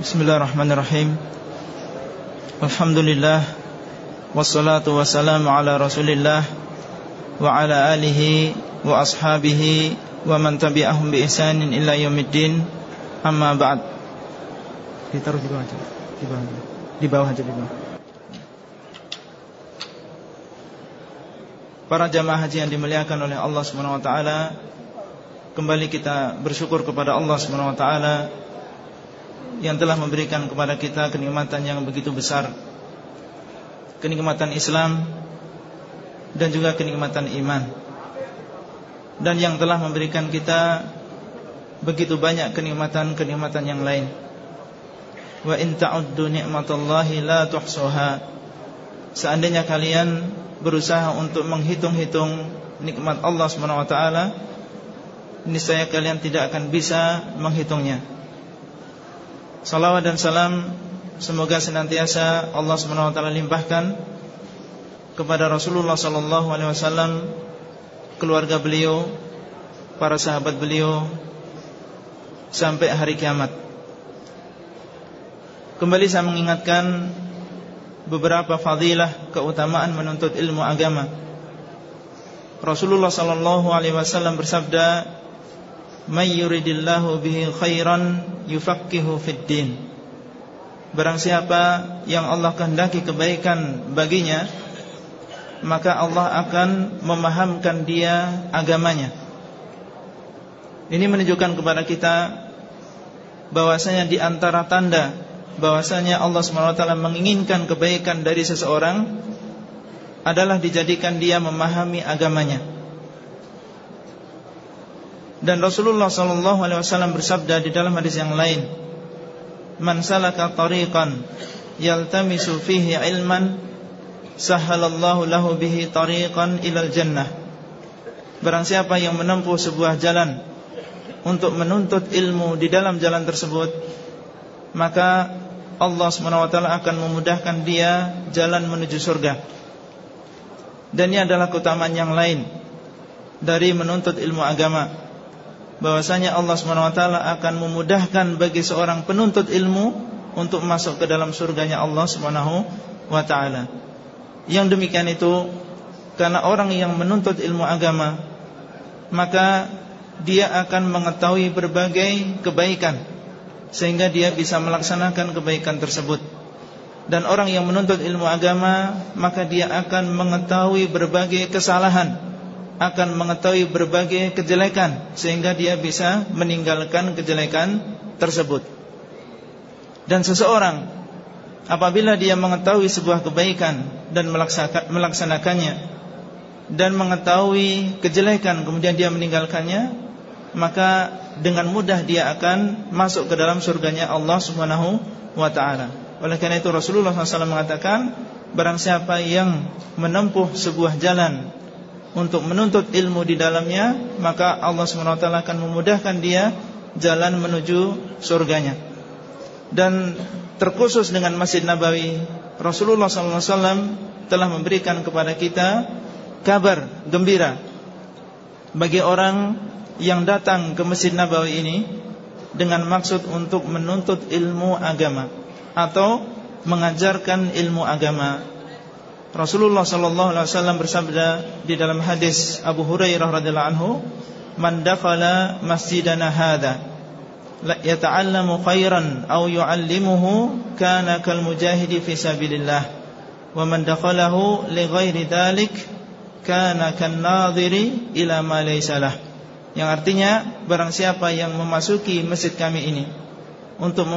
Bismillahirrahmanirrahim. Alhamdulillah. Wassalatu wassalamu ala rasulillah Wa ala alihi Wa ashabihi Wa man tabi'ahum bi ihsanin illa yawmiddin Amma ba'd. Ditaruh di bawah aja. Di bawah, di bawah aja di bawah. Para jamaah haji yang dimuliakan oleh Allah SWT Kembali kita bersyukur kepada Allah SWT yang telah memberikan kepada kita kenikmatan yang begitu besar. Kenikmatan Islam Dan juga kenikmatan iman. Dan yang telah memberikan kita Begitu banyak kenikmatan-kenikmatan yang lain. Wa in ta'uddu ni'matallahi la tuhsuha. Seandainya kalian berusaha untuk menghitung-hitung nikmat Allah SWT Niscaya kalian tidak akan bisa menghitungnya Salawat dan salam Semoga senantiasa Allah SWT limpahkan Kepada Rasulullah SAW Keluarga beliau Para sahabat beliau Sampai hari kiamat. Kembali saya mengingatkan Beberapa fadilah Keutamaan menuntut ilmu agama. Rasulullah SAW bersabda may yuridillahu bihi khairan yufaqihu fid din. Barang siapa yang Allah kehendaki kebaikan baginya maka Allah akan memahamkan dia agamanya. Ini menunjukkan kepada kita bahwasanya di antara tanda bahwasanya Allah SWT menginginkan kebaikan dari seseorang adalah dijadikan dia memahami agamanya dan Rasulullah sallallahu alaihi wasallam bersabda di dalam hadis yang lain, "Man salaka tariqan yaltamisu fihi ilman, sahhalallahu lahu bihi tariqan ilal jannah." Barang siapa yang menempuh sebuah jalan untuk menuntut ilmu di dalam jalan tersebut, maka Allah SWT akan memudahkan dia jalan menuju surga. Dan ini adalah keutamaan yang lain dari menuntut ilmu agama bahwasanya Allah SWT akan memudahkan bagi seorang penuntut ilmu untuk masuk ke dalam surganya Allah SWT. Yang demikian itu karena orang yang menuntut ilmu agama maka dia akan mengetahui berbagai kebaikan sehingga dia bisa melaksanakan kebaikan tersebut. Dan orang yang menuntut ilmu agama maka dia akan mengetahui berbagai kesalahan akan mengetahui berbagai kejelekan sehingga dia bisa meninggalkan kejelekan tersebut. Dan seseorang apabila dia mengetahui sebuah kebaikan dan melaksanakannya dan mengetahui kejelekan kemudian dia meninggalkannya, maka dengan mudah dia akan masuk ke dalam surganya Allah Subhanahu wa taala. Oleh karena itu Rasulullah SAW mengatakan Barang siapa yang menempuh sebuah jalan untuk menuntut ilmu di dalamnya maka Allah SWT akan memudahkan dia jalan menuju surganya. Dan terkhusus dengan Masjid Nabawi Rasulullah SAW telah memberikan kepada kita kabar gembira bagi orang yang datang ke Masjid Nabawi ini dengan maksud untuk menuntut ilmu agama atau mengajarkan ilmu agama Rasulullah sallallahu alaihi wasallam bersabda di dalam hadis Abu Hurairah radhiyallahu anhu, "Man dakhala masjidana hadza la yata'allamu khairan aw yu'allimuhu kana kal mujahidi fi sabilillah wa man dakhalahu li ghairi dhalik kana kan nadhiri ila ma laysa lah." Yang artinya barang siapa yang memasuki masjid kami ini untuk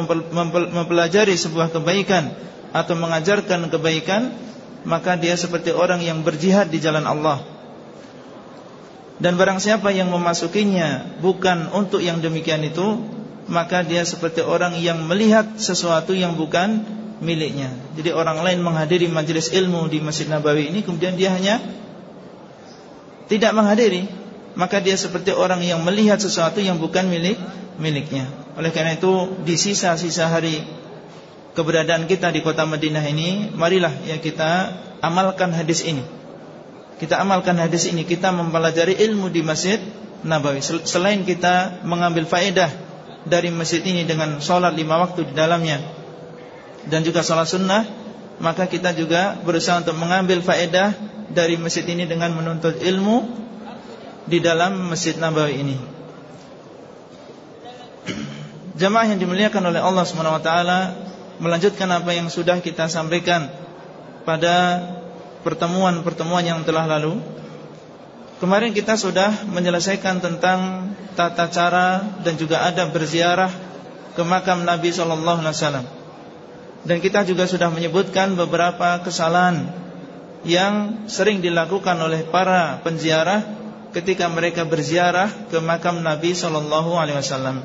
mempelajari sebuah kebaikan atau mengajarkan kebaikan maka dia seperti orang yang berjihad di jalan Allah. Dan barang siapa yang memasukinya bukan untuk yang demikian itu, maka dia seperti orang yang melihat sesuatu yang bukan miliknya. Jadi orang lain menghadiri majelis ilmu di Masjid Nabawi ini kemudian dia hanya tidak menghadiri, maka dia seperti orang yang melihat sesuatu yang bukan milik miliknya. Oleh karena itu di sisa-sisa hari keberadaan kita di kota Madinah ini, marilah ya kita amalkan hadis ini. Kita amalkan hadis ini, kita mempelajari ilmu di Masjid Nabawi. Selain kita mengambil faedah dari masjid ini dengan sholat lima waktu di dalamnya dan juga sholat sunnah, maka kita juga berusaha untuk mengambil faedah dari masjid ini dengan menuntut ilmu di dalam masjid Nabawi ini. Jamaah yang dimuliakan oleh Allah Subhanahu wa taala melanjutkan apa yang sudah kita sampaikan pada pertemuan-pertemuan yang telah lalu. Kemarin kita sudah menyelesaikan tentang tata cara dan juga adab berziarah ke makam Nabi sallallahu alaihi wasallam. Dan kita juga sudah menyebutkan beberapa kesalahan yang sering dilakukan oleh para penziarah ketika mereka berziarah ke makam Nabi sallallahu alaihi wasallam.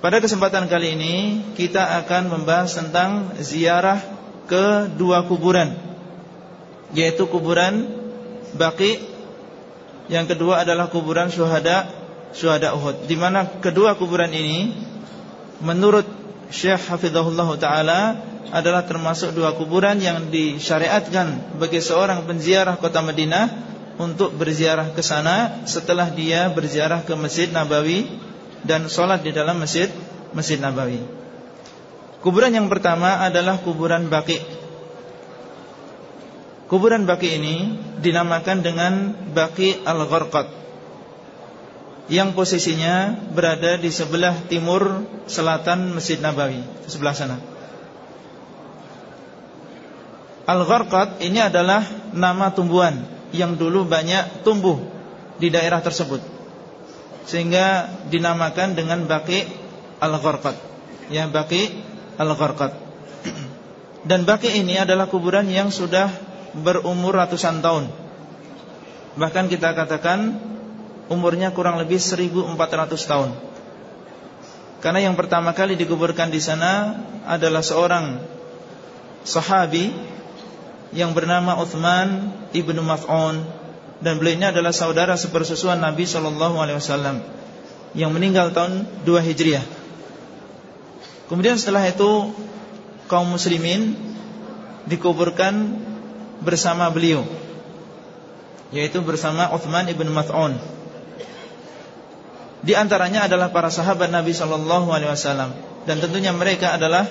Pada kesempatan kali ini kita akan membahas tentang ziarah ke dua kuburan yaitu kuburan Baqi yang kedua adalah kuburan syuhada syuhada Uhud. Di mana kedua kuburan ini menurut Syekh Hafizahullah taala adalah termasuk dua kuburan yang disyariatkan bagi seorang penziarah kota Madinah untuk berziarah ke sana setelah dia berziarah ke Masjid Nabawi dan sholat di dalam Masjid Masjid Nabawi. Kuburan yang pertama adalah kuburan Baqi. Kuburan Baki ini dinamakan dengan Baki Al-Gharqad Yang posisinya berada di sebelah timur selatan Masjid Nabawi Sebelah sana Al-Gharqad ini adalah nama tumbuhan Yang dulu banyak tumbuh di daerah tersebut Sehingga dinamakan dengan Baki Al-Gharqad. Ya Baki Al-Gharqad. Dan Baki ini adalah kuburan yang sudah berumur ratusan tahun. Bahkan kita katakan umurnya kurang lebih 1400 tahun. Karena yang pertama kali dikuburkan di sana adalah seorang sahabi yang bernama Uthman ibnu Maf'un dan beliau adalah saudara sepersusuan Nabi Shallallahu Alaihi Wasallam yang meninggal tahun 2 Hijriah. Kemudian setelah itu kaum muslimin dikuburkan bersama beliau yaitu bersama Uthman ibn Mas'un. Di antaranya adalah para sahabat Nabi sallallahu alaihi wasallam dan tentunya mereka adalah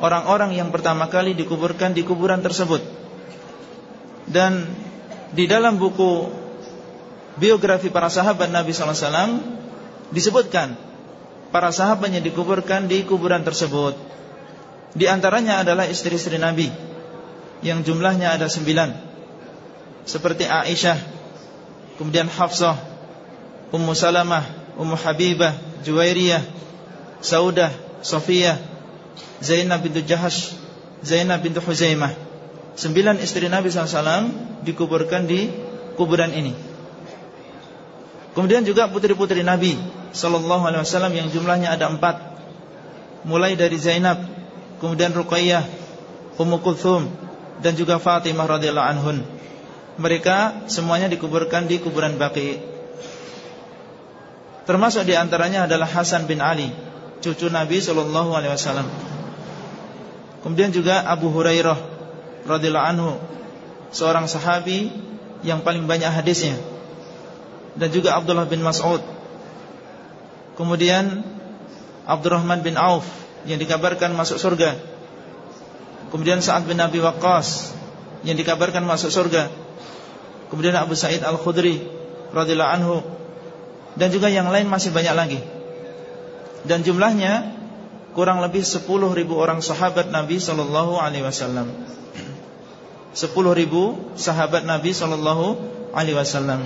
orang-orang yang pertama kali dikuburkan di kuburan tersebut. Dan di dalam buku biografi para sahabat Nabi sallallahu alaihi wasallam disebutkan para sahabat yang dikuburkan di kuburan tersebut. Di antaranya adalah istri-istri Nabi yang jumlahnya ada sembilan Seperti Aisyah Kemudian Hafsah Ummu Salamah Ummu Habibah Juwairiyah Saudah Sofiyah Zainab bintu Jahash Zainab bintu Huzaimah Sembilan istri Nabi SAW Dikuburkan di kuburan ini Kemudian juga putri-putri Nabi Wasallam yang jumlahnya ada empat Mulai dari Zainab Kemudian Ruqayyah Ummu Kulthum dan juga Fatimah radhiyallahu anhun. Mereka semuanya dikuburkan di kuburan Baqi. Termasuk di antaranya adalah Hasan bin Ali, cucu Nabi wasallam. Kemudian juga Abu Hurairah radhiyallahu anhu, seorang sahabi yang paling banyak hadisnya. Dan juga Abdullah bin Mas'ud. Kemudian Abdurrahman bin Auf yang dikabarkan masuk surga Kemudian Sa'ad bin Abi Waqqas yang dikabarkan masuk surga. Kemudian Abu Sa'id Al-Khudri radhiyallahu anhu dan juga yang lain masih banyak lagi. Dan jumlahnya kurang lebih 10 ribu orang sahabat Nabi sallallahu alaihi wasallam. 10 ribu sahabat Nabi sallallahu alaihi wasallam.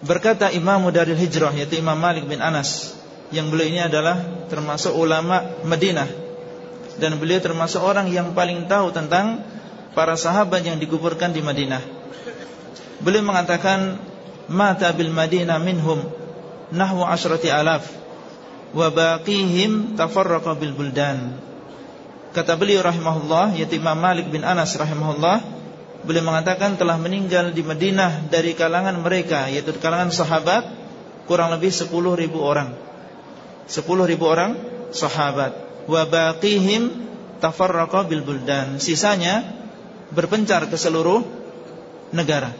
Berkata Imam dari Hijrah yaitu Imam Malik bin Anas yang beliau ini adalah termasuk ulama Madinah dan beliau termasuk orang yang paling tahu tentang para sahabat yang dikuburkan di Madinah. Beliau mengatakan mata bil Madinah minhum nahwu asyrati alaf wa baqihim tafarraqa bil buldan. Kata beliau rahimahullah yaitu Imam Malik bin Anas rahimahullah beliau mengatakan telah meninggal di Madinah dari kalangan mereka yaitu kalangan sahabat kurang lebih 10 ribu orang. 10 ribu orang sahabat wa baqihim tafarraqa bil buldan. Sisanya berpencar ke seluruh negara.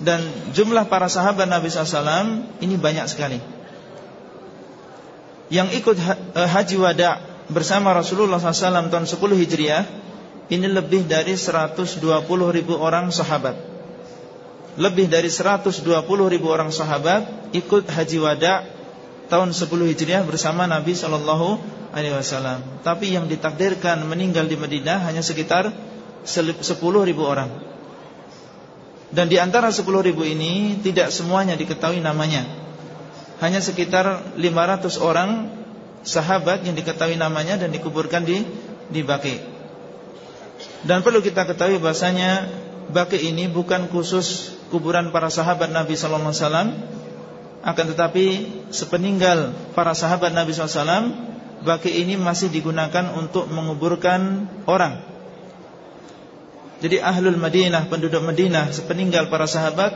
Dan jumlah para sahabat Nabi SAW ini banyak sekali. yang ikut eh, haji wada bersama Rasulullah SAW tahun 10 Hijriah ini lebih dari 120 ribu orang sahabat. Lebih dari 120 ribu orang sahabat ikut haji wada tahun 10 Hijriah bersama Nabi Shallallahu Alaihi Wasallam. Tapi yang ditakdirkan meninggal di Madinah hanya sekitar 10 ribu orang. Dan di antara 10 ribu ini tidak semuanya diketahui namanya hanya sekitar 500 orang sahabat yang diketahui namanya dan dikuburkan di di Baki. Dan perlu kita ketahui bahasanya Baki ini bukan khusus kuburan para sahabat Nabi sallallahu alaihi wasallam akan tetapi sepeninggal para sahabat Nabi SAW Baki ini masih digunakan untuk menguburkan orang Jadi ahlul Madinah, penduduk Madinah Sepeninggal para sahabat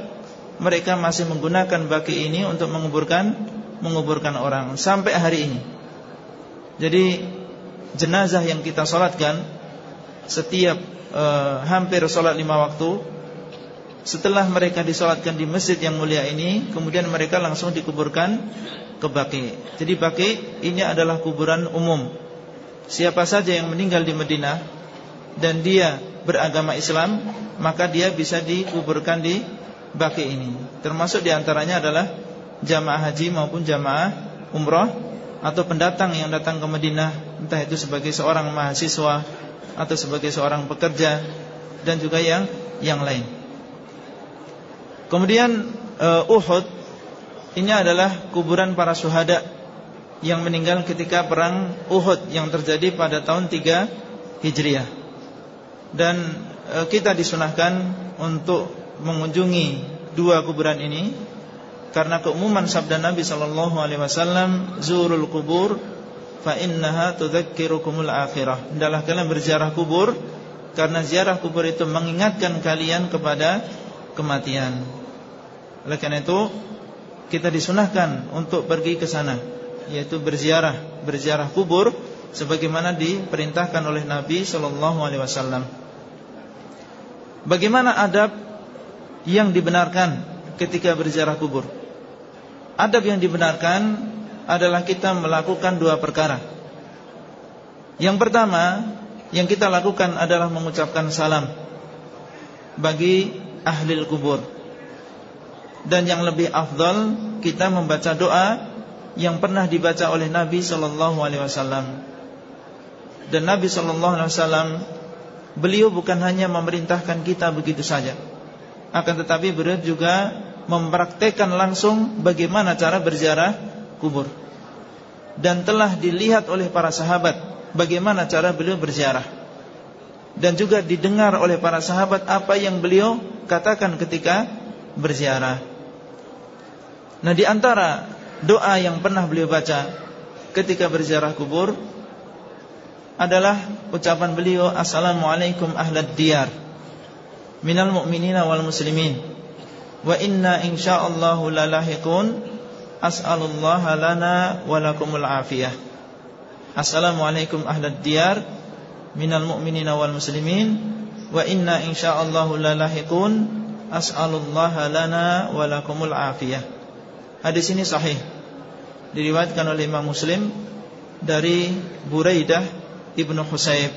mereka masih menggunakan baki ini untuk menguburkan menguburkan orang sampai hari ini. Jadi jenazah yang kita solatkan setiap eh, hampir solat lima waktu setelah mereka disolatkan di masjid yang mulia ini kemudian mereka langsung dikuburkan ke baki. Jadi baki ini adalah kuburan umum. Siapa saja yang meninggal di Madinah dan dia beragama Islam maka dia bisa dikuburkan di baki ini. Termasuk di antaranya adalah jamaah haji maupun jamaah umroh atau pendatang yang datang ke Madinah, entah itu sebagai seorang mahasiswa atau sebagai seorang pekerja dan juga yang yang lain. Kemudian uh, Uhud ini adalah kuburan para syuhada yang meninggal ketika perang Uhud yang terjadi pada tahun 3 Hijriah. Dan uh, kita disunahkan untuk mengunjungi dua kuburan ini karena keumuman sabda Nabi sallallahu alaihi wasallam zurul kubur fa innaha tudzakkirukumul akhirah. Hendaklah kalian berziarah kubur karena ziarah kubur itu mengingatkan kalian kepada kematian. Oleh karena itu kita disunahkan untuk pergi ke sana yaitu berziarah, berziarah kubur sebagaimana diperintahkan oleh Nabi sallallahu alaihi wasallam. Bagaimana adab yang dibenarkan ketika berziarah kubur. Adab yang dibenarkan adalah kita melakukan dua perkara. Yang pertama, yang kita lakukan adalah mengucapkan salam bagi ahli kubur. Dan yang lebih afdal kita membaca doa yang pernah dibaca oleh Nabi sallallahu alaihi wasallam. Dan Nabi sallallahu alaihi wasallam beliau bukan hanya memerintahkan kita begitu saja akan tetapi beliau juga mempraktekkan langsung bagaimana cara berziarah kubur. Dan telah dilihat oleh para sahabat bagaimana cara beliau berziarah. Dan juga didengar oleh para sahabat apa yang beliau katakan ketika berziarah. Nah, di antara doa yang pernah beliau baca ketika berziarah kubur adalah ucapan beliau assalamualaikum ahlad diyar minal mu'minina wal muslimin. Wa inna insyaallahu lalahiqun as'alullaha lana wa lakumul afiyah. Assalamualaikum ahlad diyar minal mu'minina wal muslimin. Wa inna insyaallahu lalahiqun as'alullaha lana wa lakumul afiyah. Hadis ini sahih. Diriwayatkan oleh Imam Muslim dari Buraidah Ibnu Husayb.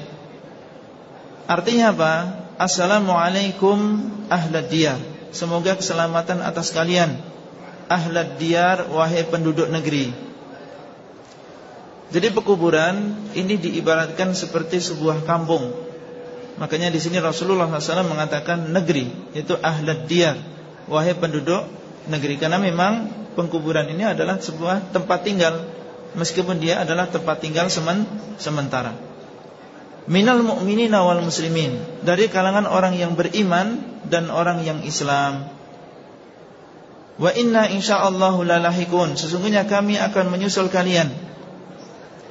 Artinya apa? Assalamualaikum ahlad diyar. Semoga keselamatan atas kalian. Ahlad diyar Wahai penduduk negeri. Jadi pekuburan Ini diibaratkan seperti sebuah kampung. Makanya di sini Rasulullah SAW mengatakan negeri Itu ahlad diyar. Wahai penduduk negeri Karena memang pengkuburan ini adalah sebuah tempat tinggal Meskipun dia adalah tempat tinggal sementara minal mu'minina wal muslimin dari kalangan orang yang beriman dan orang yang Islam. Wa inna insyaallahu lalahikun sesungguhnya kami akan menyusul kalian.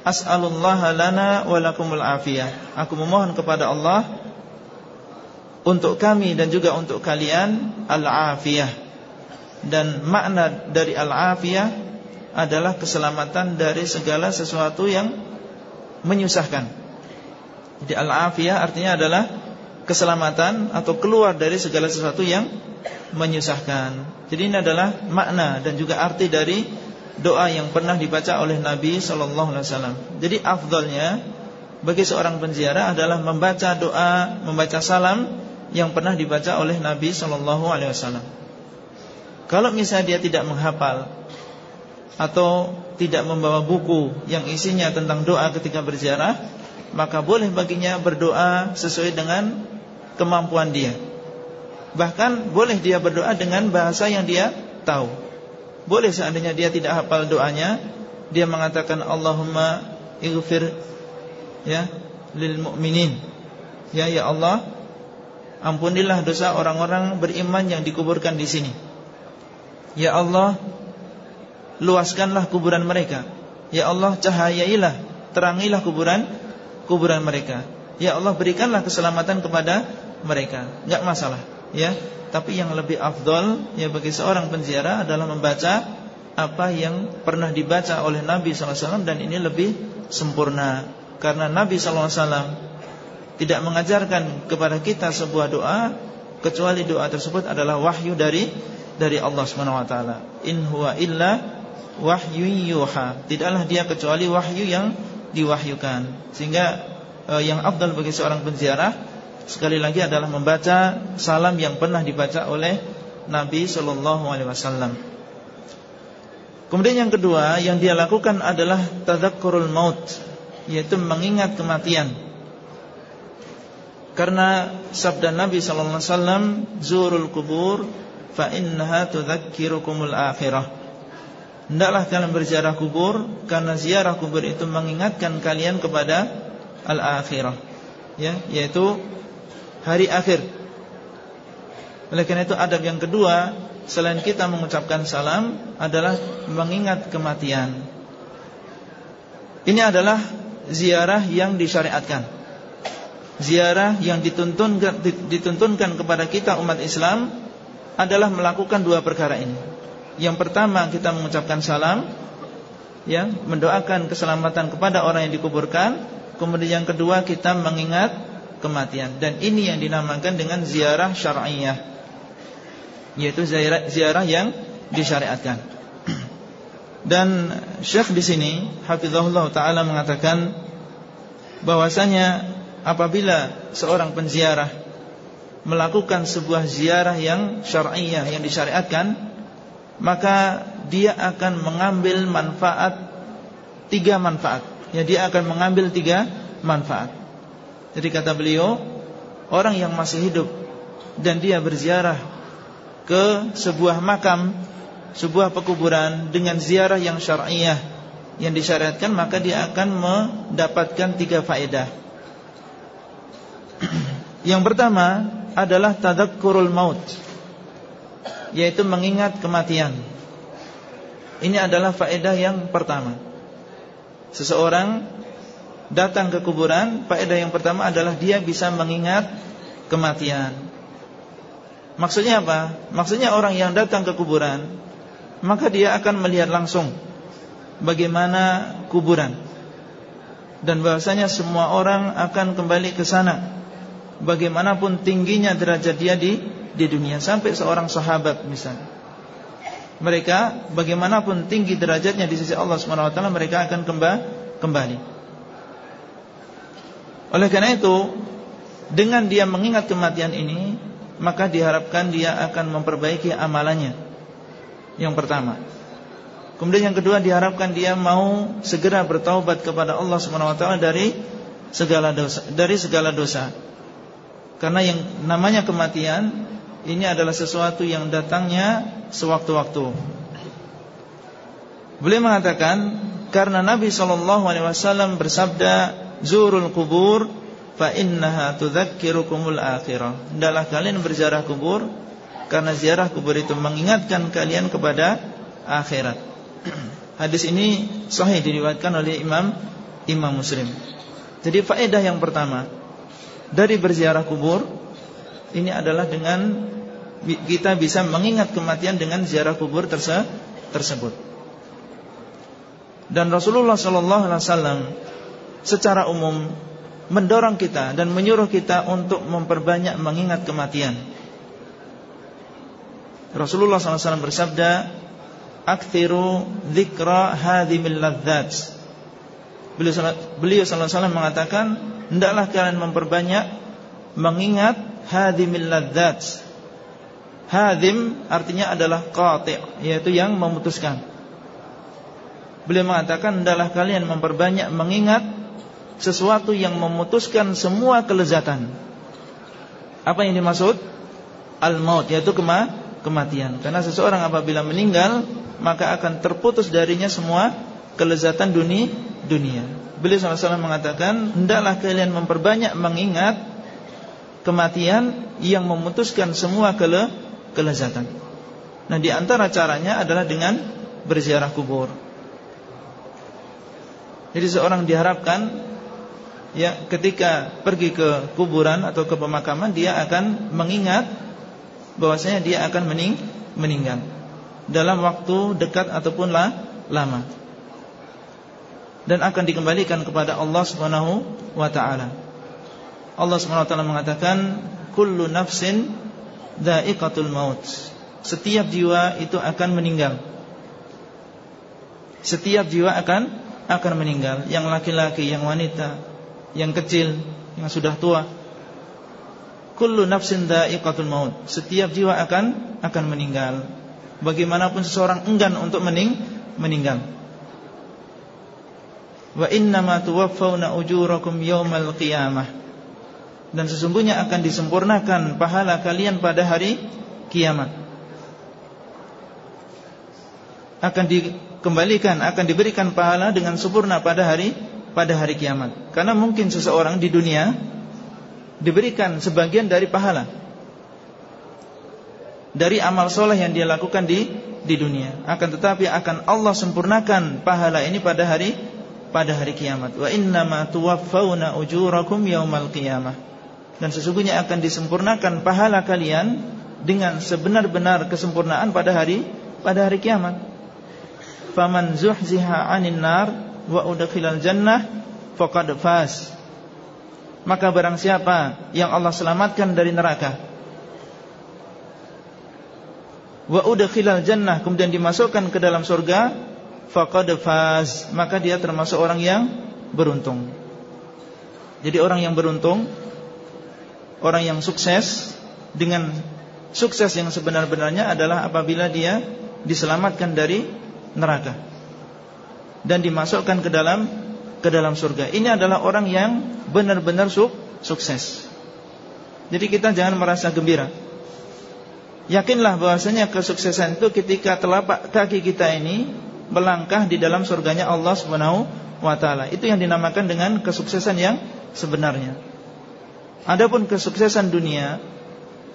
As'alullaha lana afiyah. Aku memohon kepada Allah untuk kami dan juga untuk kalian al-afiyah. Dan makna dari al-afiyah adalah keselamatan dari segala sesuatu yang menyusahkan. Jadi al-afiyah artinya adalah keselamatan atau keluar dari segala sesuatu yang menyusahkan. Jadi ini adalah makna dan juga arti dari doa yang pernah dibaca oleh Nabi sallallahu alaihi wasallam. Jadi afdalnya bagi seorang penziarah adalah membaca doa, membaca salam yang pernah dibaca oleh Nabi sallallahu alaihi wasallam. Kalau misalnya dia tidak menghafal atau tidak membawa buku yang isinya tentang doa ketika berziarah, maka boleh baginya berdoa sesuai dengan kemampuan dia. Bahkan boleh dia berdoa dengan bahasa yang dia tahu. Boleh seandainya dia tidak hafal doanya, dia mengatakan Allahumma ighfir ya lil mu'minin. Ya ya Allah, ampunilah dosa orang-orang beriman yang dikuburkan di sini. Ya Allah, luaskanlah kuburan mereka. Ya Allah, cahayailah, terangilah kuburan kuburan mereka. Ya Allah, berikanlah keselamatan kepada mereka. Enggak masalah, ya. Tapi yang lebih afdol ya bagi seorang penziarah adalah membaca apa yang pernah dibaca oleh Nabi SAW dan ini lebih sempurna karena Nabi SAW tidak mengajarkan kepada kita sebuah doa kecuali doa tersebut adalah wahyu dari dari Allah Subhanahu wa taala. In huwa illa wahyu yuha. Tidaklah dia kecuali wahyu yang diwahyukan. Sehingga eh, yang afdal bagi seorang penziarah sekali lagi adalah membaca salam yang pernah dibaca oleh Nabi sallallahu alaihi wasallam. Kemudian yang kedua yang dia lakukan adalah tadakkurul maut, yaitu mengingat kematian. Karena sabda Nabi sallallahu alaihi wasallam, "Zurul kubur fa innaha tudzakkirukumul akhirah. Hendaklah kalian berziarah kubur karena ziarah kubur itu mengingatkan kalian kepada al-akhirah. Ya, yaitu hari akhir. Oleh karena itu adab yang kedua selain kita mengucapkan salam adalah mengingat kematian. Ini adalah ziarah yang disyariatkan. Ziarah yang dituntunkan, dituntunkan kepada kita umat Islam adalah melakukan dua perkara ini. Yang pertama kita mengucapkan salam, ya, mendoakan keselamatan kepada orang yang dikuburkan. Kemudian yang kedua kita mengingat kematian. Dan ini yang dinamakan dengan ziarah syar'iyah, yaitu ziarah, ziarah yang disyariatkan. Dan Syekh di sini Hafizahullah Taala mengatakan bahwasanya apabila seorang penziarah melakukan sebuah ziarah yang syar'iyah yang disyariatkan maka dia akan mengambil manfaat tiga manfaat. Ya dia akan mengambil tiga manfaat. Jadi kata beliau orang yang masih hidup dan dia berziarah ke sebuah makam sebuah pekuburan dengan ziarah yang syar'iyah yang disyariatkan maka dia akan mendapatkan tiga faedah. Yang pertama adalah tadakkurul maut Yaitu mengingat kematian. Ini adalah faedah yang pertama. Seseorang datang ke kuburan Faedah yang pertama adalah dia bisa mengingat kematian. Maksudnya apa? Maksudnya orang yang datang ke kuburan Maka dia akan melihat langsung Bagaimana kuburan. Dan bahasanya semua orang akan kembali ke sana bagaimanapun tingginya derajat dia di di dunia sampai seorang sahabat misalnya. Mereka bagaimanapun tinggi derajatnya di sisi Allah Subhanahu wa taala mereka akan kembali. Oleh karena itu, dengan dia mengingat kematian ini, maka diharapkan dia akan memperbaiki amalannya. Yang pertama. Kemudian yang kedua diharapkan dia mau segera bertaubat kepada Allah Subhanahu wa taala dari segala dosa, dari segala dosa. Karena yang namanya kematian Ini adalah sesuatu yang datangnya Sewaktu-waktu. Beliau mengatakan Karena Nabi SAW bersabda Zurul kubur Fa innaha tudzakirukumul akhirah Adalah kalian berziarah kubur Karena ziarah kubur itu mengingatkan kalian kepada akhirat. Hadis ini sahih diriwayatkan oleh Imam Imam Muslim. Jadi faedah yang pertama dari berziarah kubur ini adalah dengan kita bisa mengingat kematian dengan ziarah kubur terse tersebut. Dan Rasulullah sallallahu alaihi wasallam secara umum mendorong kita dan menyuruh kita untuk memperbanyak mengingat kematian. Rasulullah SAW bersabda, Akthiru dzikra hadhimil ladzat. Beliau beliau sallallahu alaihi wasallam mengatakan, hendaklah kalian memperbanyak mengingat hadhimil ladzat. Hadim artinya adalah qati', yaitu yang memutuskan. Beliau mengatakan hendaklah kalian memperbanyak mengingat sesuatu yang memutuskan semua kelezatan. Apa yang dimaksud? Al-maut yaitu kema kematian. Karena seseorang apabila meninggal maka akan terputus darinya semua kelezatan dunia dunia. Beliau SAW mengatakan hendaklah kalian memperbanyak mengingat kematian yang memutuskan semua kele kelezatan. Nah, di antara caranya adalah dengan berziarah kubur. Jadi seorang diharapkan ya ketika pergi ke kuburan atau ke pemakaman dia akan mengingat bahwasanya dia akan mening meninggal dalam waktu dekat ataupun lama dan akan dikembalikan kepada Allah Subhanahu wa taala. Allah taala mengatakan kullu nafsin dha'iqatul maut. Setiap jiwa itu akan meninggal. Setiap jiwa akan akan meninggal. Yang laki-laki, yang wanita Yang kecil, yang sudah tua. Kullu nafsin da'iqatul maut. Setiap jiwa akan akan meninggal. Bagaimanapun seseorang enggan untuk mening, meninggal. Wa innama tuwaffawna ujurakum yawmal qiyamah Dan sesungguhnya akan disempurnakan pahala kalian pada hari kiamat Akan di kembalikan akan diberikan pahala dengan sempurna pada hari pada hari kiamat. Karena mungkin seseorang di dunia diberikan sebagian dari pahala dari amal soleh yang dia lakukan di di dunia. Akan tetapi akan Allah sempurnakan pahala ini pada hari pada hari kiamat. Wa inna ma tuwaffawna ujurakum yaumal qiyamah. Dan sesungguhnya akan disempurnakan pahala kalian dengan sebenar-benar kesempurnaan pada hari pada hari kiamat. Faman zuhziha 'anil nar wa udkhilal jannah faqad faz. Maka barang siapa yang Allah selamatkan dari neraka wa udkhilal jannah kemudian dimasukkan ke dalam surga faqad faz. Maka dia termasuk orang yang beruntung. Jadi orang yang beruntung orang yang sukses dengan sukses yang sebenar-benarnya adalah apabila dia diselamatkan dari neraka dan dimasukkan ke dalam ke dalam surga. Ini adalah orang yang benar-benar su sukses. Jadi kita jangan merasa gembira. Yakinlah bahwasanya kesuksesan itu ketika telapak kaki kita ini melangkah di dalam surganya Allah Subhanahu wa taala. Itu yang dinamakan dengan kesuksesan yang sebenarnya. Adapun kesuksesan dunia,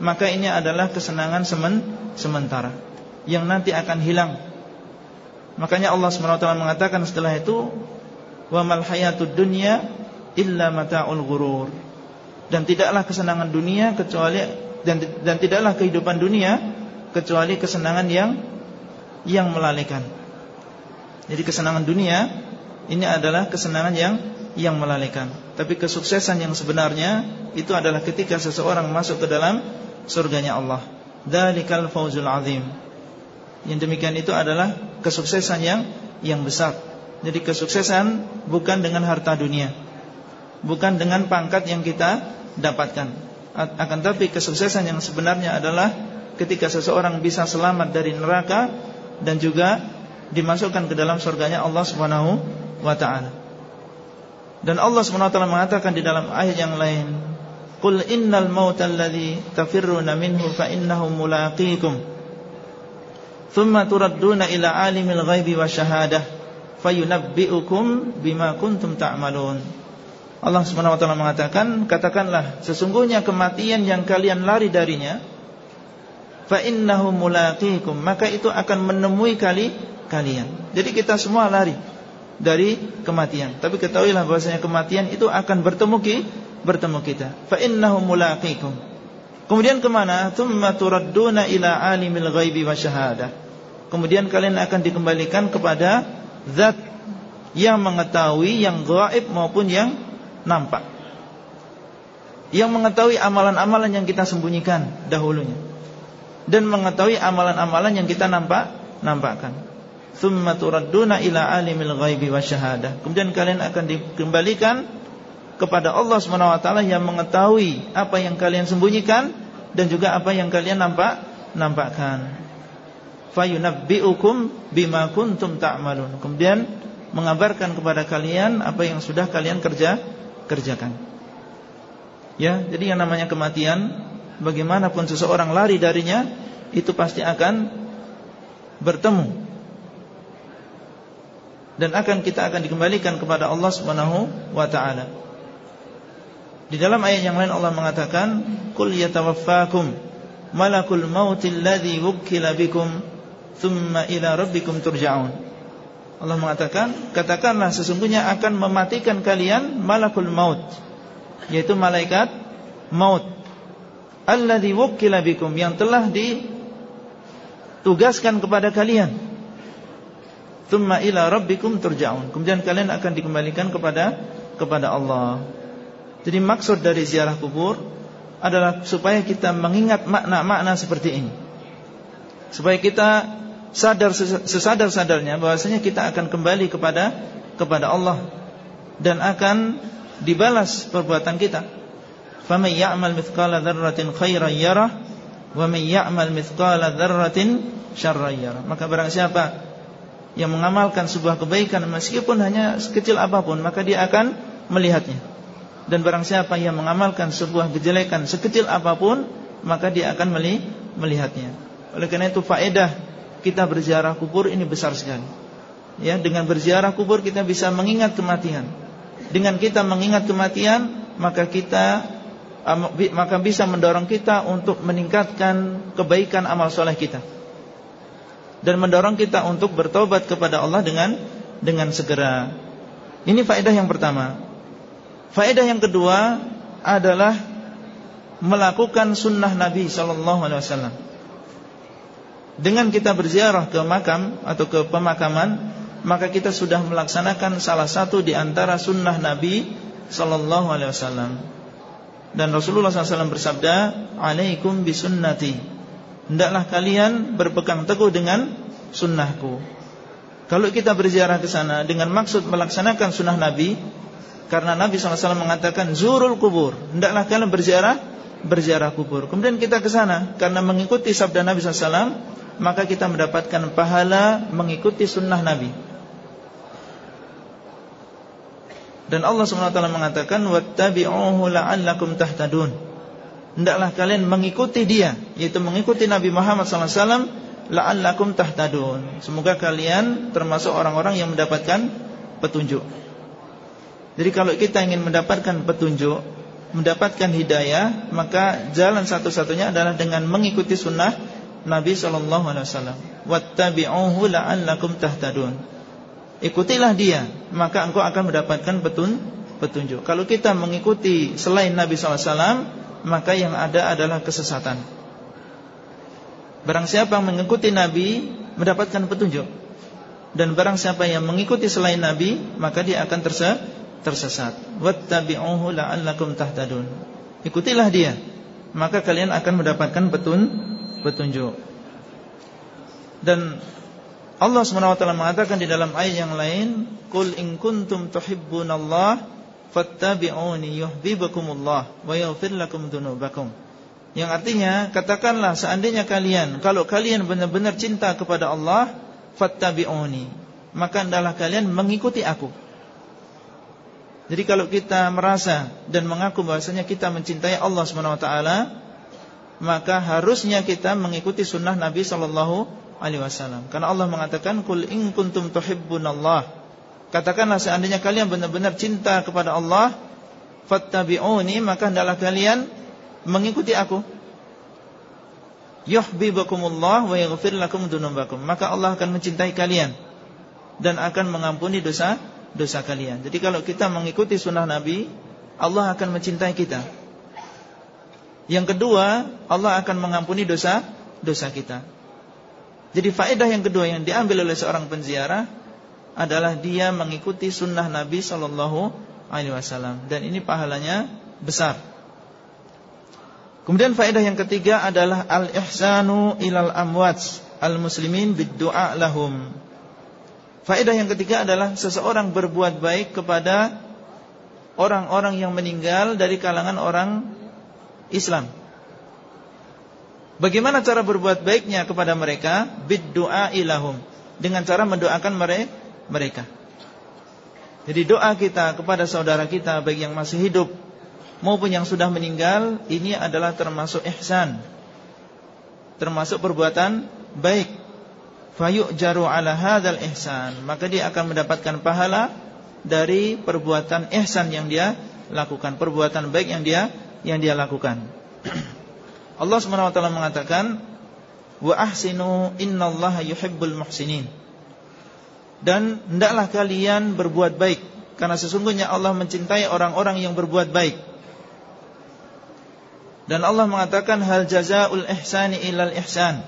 maka ini adalah kesenangan semen sementara yang nanti akan hilang Makanya Allah SWT mengatakan setelah itu wa mal hayatud dunya illa mata'ul ghurur. Dan tidaklah kesenangan dunia kecuali dan dan tidaklah kehidupan dunia kecuali kesenangan yang yang melalikan. Jadi kesenangan dunia ini adalah kesenangan yang yang melalikan. Tapi kesuksesan yang sebenarnya itu adalah ketika seseorang masuk ke dalam surganya Allah. Dzalikal fauzul azim. Yang demikian itu adalah kesuksesan yang yang besar. Jadi kesuksesan bukan dengan harta dunia. Bukan dengan pangkat yang kita dapatkan. Akan tapi kesuksesan yang sebenarnya adalah ketika seseorang bisa selamat dari neraka dan juga dimasukkan ke dalam surganya Allah Subhanahu wa taala. Dan Allah taala mengatakan di dalam ayat yang lain, "Qul innal mautal ladzi tafirruna minhu fa innahu mulaqikum." Thumma turadduna ila alimil ghaibi wa syahadah Fayunabbi'ukum bima kuntum ta'malun Allah ta'ala mengatakan Katakanlah sesungguhnya kematian yang kalian lari darinya Fa innahu mulaqikum Maka itu akan menemui kali kalian Jadi kita semua lari Dari kematian. Tapi ketahuilah bahwasanya kematian itu akan bertemu ki, bertemu kita. Fa innahu mulaqikum. Kemudian ke mana? Thumma turadduna ila alimil ghaibi wa syahadah Kemudian kalian akan dikembalikan kepada Zat yang mengetahui Yang gaib maupun yang nampak. Yang mengetahui amalan-amalan yang kita sembunyikan Dahulunya. Dan mengetahui amalan-amalan yang kita nampak Nampakkan thumma turadduna ila alimil ghaibi wasyahadah. Kemudian kalian akan dikembalikan kepada Allah taala yang mengetahui apa yang kalian sembunyikan dan juga apa yang kalian nampak nampakkan. Fayunabbiukum bima kuntum ta'malun. Kemudian mengabarkan kepada kalian apa yang sudah kalian kerja kerjakan. Ya, jadi yang namanya kematian bagaimanapun seseorang lari darinya itu pasti akan bertemu dan akan kita akan dikembalikan kepada Allah Subhanahu wa taala. Di dalam ayat yang lain Allah mengatakan, "Qul yatawaffakum malakul maut alladhi wukkila bikum thumma ila rabbikum turja'un." Allah mengatakan, katakanlah sesungguhnya akan mematikan kalian malakul maut, yaitu malaikat maut. Alladhi wukkila bikum yang telah ditugaskan kepada kalian Thumma ila rabbikum turja'un. Kemudian kalian akan dikembalikan kepada kepada Allah. Jadi maksud dari ziarah kubur adalah supaya kita mengingat makna-makna seperti ini. Supaya kita sadar sesadar-sadarnya bahwasanya kita akan kembali kepada kepada Allah dan akan dibalas perbuatan kita. Faman ya'mal mithqala dzarratin khairan yarah wa man ya'mal mithqala dzarratin syarran yarah. Maka barang siapa yang mengamalkan sebuah kebaikan meskipun hanya sekecil apa pun maka dia akan melihatnya. Dan barang siapa yang mengamalkan sebuah kejelekan sekecil apa pun maka dia akan melihatnya. Oleh karena itu faedah kita berziarah kubur ini besar sekali. Ya dengan berziarah kubur kita bisa mengingat kematian. Dengan kita mengingat kematian maka kita maka bisa mendorong kita untuk meningkatkan kebaikan amal soleh kita dan mendorong kita untuk bertobat kepada Allah dengan dengan segera. Ini faedah yang pertama. Faedah yang kedua adalah melakukan sunnah Nabi Sallallahu Alaihi Wasallam. Dengan kita berziarah ke makam atau ke pemakaman, maka kita sudah melaksanakan salah satu di antara sunnah Nabi Sallallahu Alaihi Wasallam. Dan Rasulullah SAW bersabda, "Alaikum bisunnati." Hendaklah kalian berpegang teguh dengan sunnahku. Kalau kita berziarah ke sana dengan maksud melaksanakan sunnah Nabi, karena Nabi SAW mengatakan zurul kubur, hendaklah kalian berziarah berziarah kubur. Kemudian kita ke sana karena mengikuti sabda Nabi SAW, maka kita mendapatkan pahala mengikuti sunnah Nabi. Dan Allah SWT mengatakan wattabi'uhu la'allakum tahtadun hendaklah kalian mengikuti dia yaitu mengikuti Nabi Muhammad SAW la'allakum tahtadun. Semoga kalian termasuk orang-orang yang mendapatkan petunjuk. Jadi kalau kita ingin mendapatkan petunjuk mendapatkan hidayah maka jalan satu-satunya adalah dengan mengikuti sunnah Nabi wasallam. Wattabi'uhu la'allakum tahtadun. Ikutilah dia maka engkau akan mendapatkan petun petunjuk. Kalau kita mengikuti selain Nabi wasallam maka yang ada adalah kesesatan. Barang siapa mengikuti Nabi mendapatkan petunjuk dan barang siapa yang mengikuti selain Nabi maka dia akan terse tersesat. Wattabi'uhu la'allakum tahtadun. Ikutilah dia maka kalian akan mendapatkan petun petunjuk. Dan Allah SWT mengatakan di dalam ayat yang lain, "Qul in kuntum tuhibbunallah fattabi'uni yuhibbukumullah wa yaghfir lakum dzunubakum. Yang artinya katakanlah seandainya kalian kalau kalian benar-benar cinta kepada Allah fattabi'uni maka hendaklah kalian mengikuti aku. Jadi kalau kita merasa dan mengaku bahwasanya kita mencintai Allah taala maka harusnya kita mengikuti sunnah Nabi sallallahu alaihi wasallam. Karena Allah mengatakan kul in kuntum tuhibbunallah Katakanlah seandainya kalian benar-benar cinta kepada Allah, fattabi'uni maka hendaklah kalian mengikuti aku. Yuhibbukumullah wa yaghfir lakum dzunubakum. Maka Allah akan mencintai kalian dan akan mengampuni dosa dosa kalian. Jadi kalau kita mengikuti sunnah Nabi, Allah akan mencintai kita. Yang kedua, Allah akan mengampuni dosa dosa kita. Jadi faedah yang kedua yang diambil oleh seorang penziarah adalah dia mengikuti sunnah Nabi Shallallahu Alaihi Wasallam dan ini pahalanya besar. Kemudian faedah yang ketiga adalah al ihsanu ilal amwat al muslimin bid lahum. Faedah yang ketiga adalah seseorang berbuat baik kepada orang-orang yang meninggal dari kalangan orang Islam. Bagaimana cara berbuat baiknya kepada mereka? Biddu'a ilahum. Dengan cara mendoakan mereka. Jadi doa kita kepada saudara kita baik yang masih hidup maupun yang sudah meninggal ini adalah termasuk ihsan. Termasuk perbuatan baik. Fayu'jaru ala hadzal ihsan. Maka dia akan mendapatkan pahala dari perbuatan ihsan yang dia lakukan. Perbuatan baik yang dia yang dia lakukan. Allah Subhanahu wa taala mengatakan wa ahsinu innallaha yuhibbul muhsinin dan hendaklah kalian berbuat baik karena sesungguhnya Allah mencintai orang-orang yang berbuat baik dan Allah mengatakan hal jazaul ihsani ilal ihsan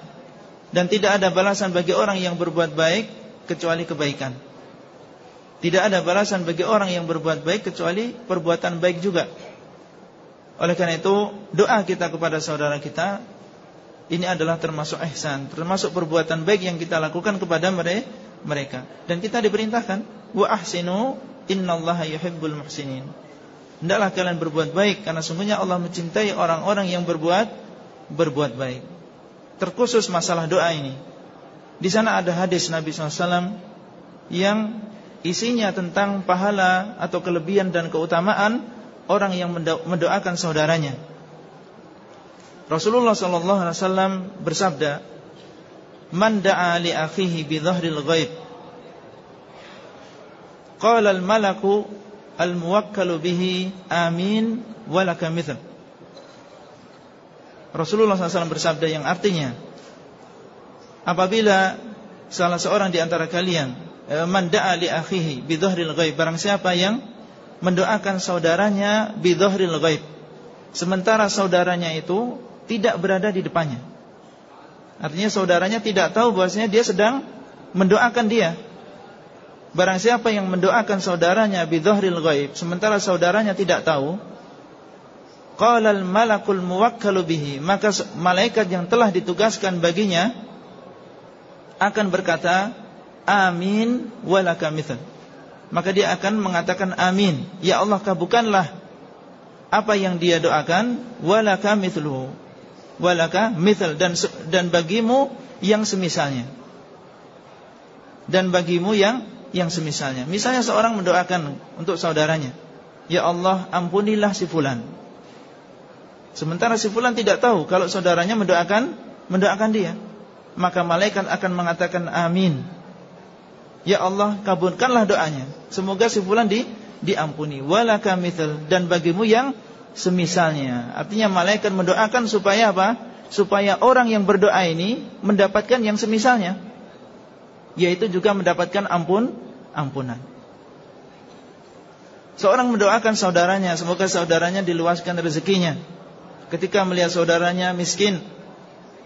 dan tidak ada balasan bagi orang yang berbuat baik kecuali kebaikan. Tidak ada balasan bagi orang yang berbuat baik kecuali perbuatan baik juga. Oleh karena itu, doa kita kepada saudara kita ini adalah termasuk ihsan, termasuk perbuatan baik yang kita lakukan kepada mereka. Dan kita diperintahkan, wa ahsinu innallaha yuhibbul muhsinin. Hendaklah kalian berbuat baik karena sungguhnya Allah mencintai orang-orang yang berbuat berbuat baik terkhusus masalah doa ini. Di sana ada hadis Nabi SAW yang isinya tentang pahala atau kelebihan dan keutamaan orang yang mendoakan saudaranya. Rasulullah SAW bersabda, "Man da'a li akhihi bi dhahril ghaib." Qala al-malaku al-muwakkalu bihi amin walaka mithl. Rasulullah SAW bersabda yang artinya Apabila salah seorang di antara kalian eh, Manda'a li akhihi bidhahril ghaib Barang siapa yang mendoakan saudaranya bidhahril ghaib Sementara saudaranya itu tidak berada di depannya Artinya saudaranya tidak tahu bahwasanya dia sedang mendoakan dia. Barang siapa yang mendoakan saudaranya bidhahril ghaib Sementara saudaranya tidak tahu Qala al-malakul muwakkalu bihi Maka malaikat yang telah ditugaskan baginya Akan berkata Amin walaka mithl Maka dia akan mengatakan amin. Ya Allah kabulkanlah Apa yang dia doakan? Walaka mithluhu Walaka mithl dan, dan bagimu yang semisalnya Dan bagimu yang yang semisalnya Misalnya seorang mendoakan untuk saudaranya Ya Allah ampunilah si fulan Sementara si fulan tidak tahu kalau saudaranya mendoakan mendoakan dia. Maka malaikat akan mengatakan amin. Ya Allah, kabulkanlah doanya. Semoga si fulan di diampuni. Walaka mithal dan bagimu yang semisalnya. Artinya malaikat mendoakan supaya apa? Supaya orang yang berdoa ini mendapatkan yang semisalnya. Yaitu juga mendapatkan ampun ampunan. Seorang mendoakan saudaranya, semoga saudaranya diluaskan rezekinya ketika melihat saudaranya miskin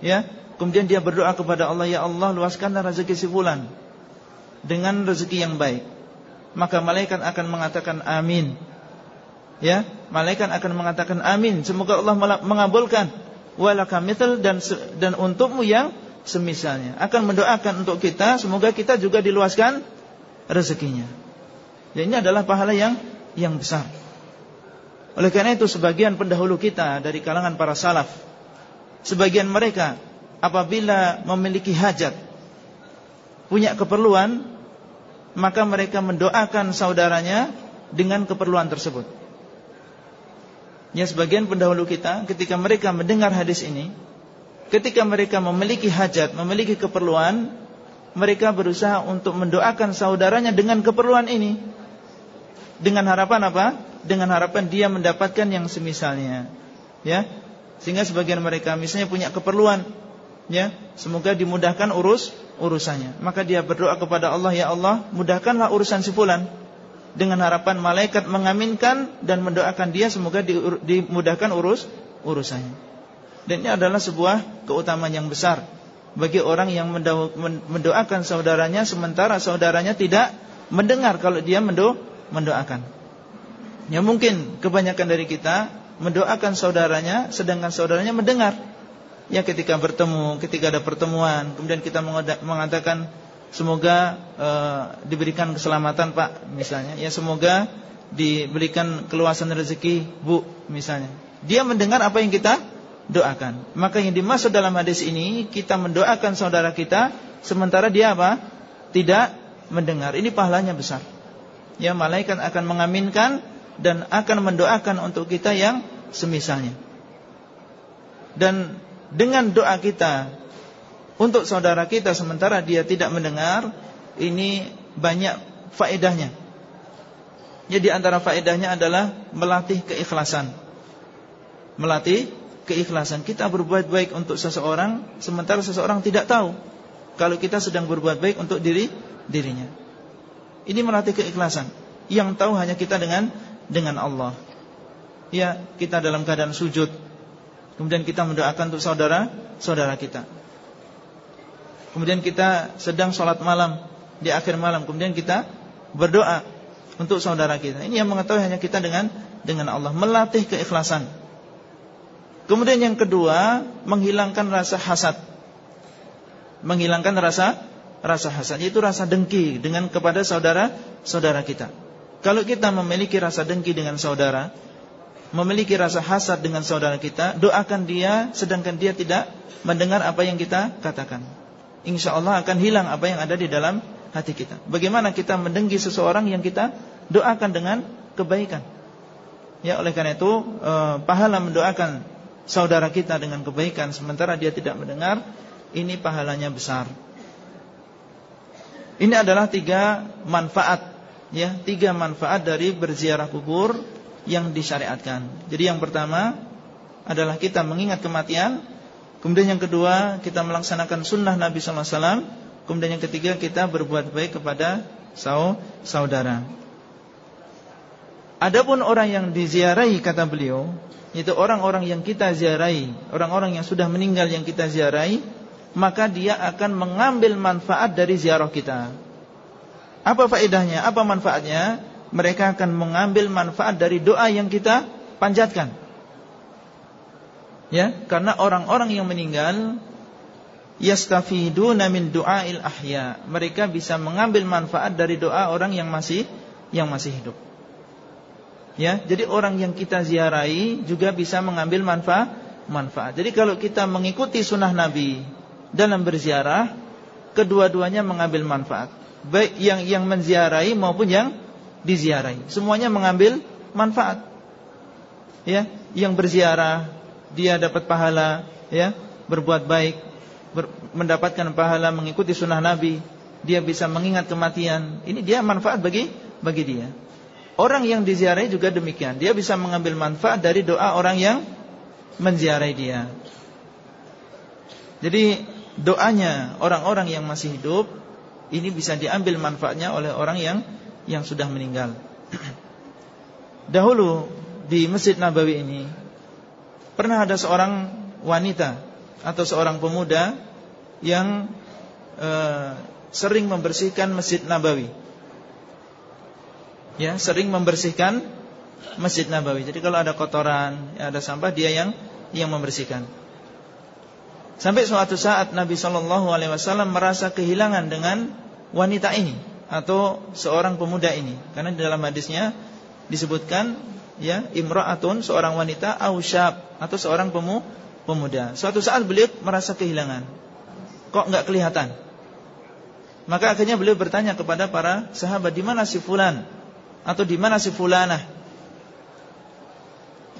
ya kemudian dia berdoa kepada Allah ya Allah luaskanlah rezeki si fulan dengan rezeki yang baik maka malaikat akan mengatakan amin ya malaikat akan mengatakan amin. Semoga Allah mengabulkan walaka mithl dan dan untukmu yang semisalnya. Akan mendoakan untuk kita semoga kita juga diluaskan rezekinya. Ya ini adalah pahala yang yang besar. Oleh karena itu sebagian pendahulu kita dari kalangan para salaf Sebagian mereka apabila memiliki hajat Punya keperluan Maka mereka mendoakan saudaranya dengan keperluan tersebut Ya sebagian pendahulu kita ketika mereka mendengar hadis ini Ketika mereka memiliki hajat, memiliki keperluan Mereka berusaha untuk mendoakan saudaranya dengan keperluan ini Dengan harapan apa? dengan harapan dia mendapatkan yang semisalnya. Ya. Sehingga sebagian mereka misalnya punya keperluan, ya, semoga dimudahkan urus urusannya. Maka dia berdoa kepada Allah, ya Allah, mudahkanlah urusan si fulan. Dengan harapan malaikat mengaminkan dan mendoakan dia semoga dimudahkan urus urusannya. Dan ini adalah sebuah keutamaan yang besar bagi orang yang mendoakan saudaranya sementara saudaranya tidak mendengar kalau dia mendoakan. Ya mungkin kebanyakan dari kita mendoakan saudaranya sedangkan saudaranya mendengar. Ya ketika bertemu, ketika ada pertemuan, kemudian kita mengatakan semoga uh, diberikan keselamatan Pak misalnya. Ya semoga diberikan keluasan rezeki Bu misalnya. Dia mendengar apa yang kita doakan. Maka yang dimaksud dalam hadis ini kita mendoakan saudara kita sementara dia apa? Tidak mendengar. Ini pahalanya besar. Ya malaikat akan mengaminkan dan akan mendoakan untuk kita yang semisalnya. Dan dengan doa kita untuk saudara kita sementara dia tidak mendengar, ini banyak faedahnya. Jadi antara faedahnya adalah melatih keikhlasan. Melatih keikhlasan. Kita berbuat baik untuk seseorang sementara seseorang tidak tahu kalau kita sedang berbuat baik untuk diri dirinya. Ini melatih keikhlasan. Yang tahu hanya kita dengan dengan Allah. Ya, kita dalam keadaan sujud Kemudian kita mendoakan untuk saudara Saudara kita Kemudian kita sedang sholat malam Di akhir malam. Kemudian kita berdoa Untuk saudara kita. Ini yang mengetahui hanya kita dengan dengan Allah. Melatih keikhlasan. Kemudian yang kedua Menghilangkan rasa hasad. Menghilangkan rasa Rasa hasad. Itu rasa dengki Dengan kepada saudara Saudara kita. Kalau kita memiliki rasa dengki dengan saudara memiliki rasa hasad dengan saudara kita, doakan dia sedangkan dia tidak mendengar apa yang kita katakan. Insya Allah akan hilang apa yang ada di dalam hati kita. Bagaimana kita mendengki seseorang yang kita doakan dengan kebaikan? Ya, oleh karena itu eh, pahala mendoakan saudara kita dengan kebaikan sementara dia tidak mendengar, ini pahalanya besar. Ini adalah tiga manfaat, ya, tiga manfaat dari berziarah kubur yang disyariatkan. Jadi yang pertama adalah kita mengingat kematian, kemudian yang kedua kita melaksanakan sunnah Nabi sallallahu alaihi wasallam, kemudian yang ketiga kita berbuat baik kepada saudara. Adapun orang yang diziarahi kata beliau, yaitu orang-orang yang kita ziarahi, orang-orang yang sudah meninggal yang kita ziarahi, maka dia akan mengambil manfaat dari ziarah kita. Apa faedahnya? Apa manfaatnya? mereka akan mengambil manfaat dari doa yang kita panjatkan. Ya, karena orang-orang yang meninggal yastafiduna min du'ail ahya. Mereka bisa mengambil manfaat dari doa orang yang masih yang masih hidup. Ya, jadi orang yang kita ziarahi juga bisa mengambil manfaat manfaat. Jadi kalau kita mengikuti sunnah Nabi dalam berziarah, kedua-duanya mengambil manfaat. Baik yang yang menziarahi maupun yang diziarahi. Semuanya mengambil manfaat. Ya, yang berziarah dia dapat pahala, ya, berbuat baik, ber, mendapatkan pahala mengikuti sunnah Nabi, dia bisa mengingat kematian. Ini dia manfaat bagi bagi dia. Orang yang diziarahi juga demikian. Dia bisa mengambil manfaat dari doa orang yang menziarahi dia. Jadi doanya orang-orang yang masih hidup ini bisa diambil manfaatnya oleh orang yang yang sudah meninggal. Dahulu di Masjid Nabawi ini pernah ada seorang wanita atau seorang pemuda yang uh, sering membersihkan Masjid Nabawi. Ya, sering membersihkan Masjid Nabawi. Jadi kalau ada kotoran, ada sampah dia yang yang membersihkan. Sampai suatu saat Nabi Shallallahu Alaihi Wasallam merasa kehilangan dengan wanita ini atau seorang pemuda ini karena dalam hadisnya disebutkan ya imraatun seorang wanita ausyab atau seorang pemu, pemuda. Suatu saat beliau merasa kehilangan. Kok enggak kelihatan? Maka akhirnya beliau bertanya kepada para sahabat di mana si fulan? Atau di mana si fulanah?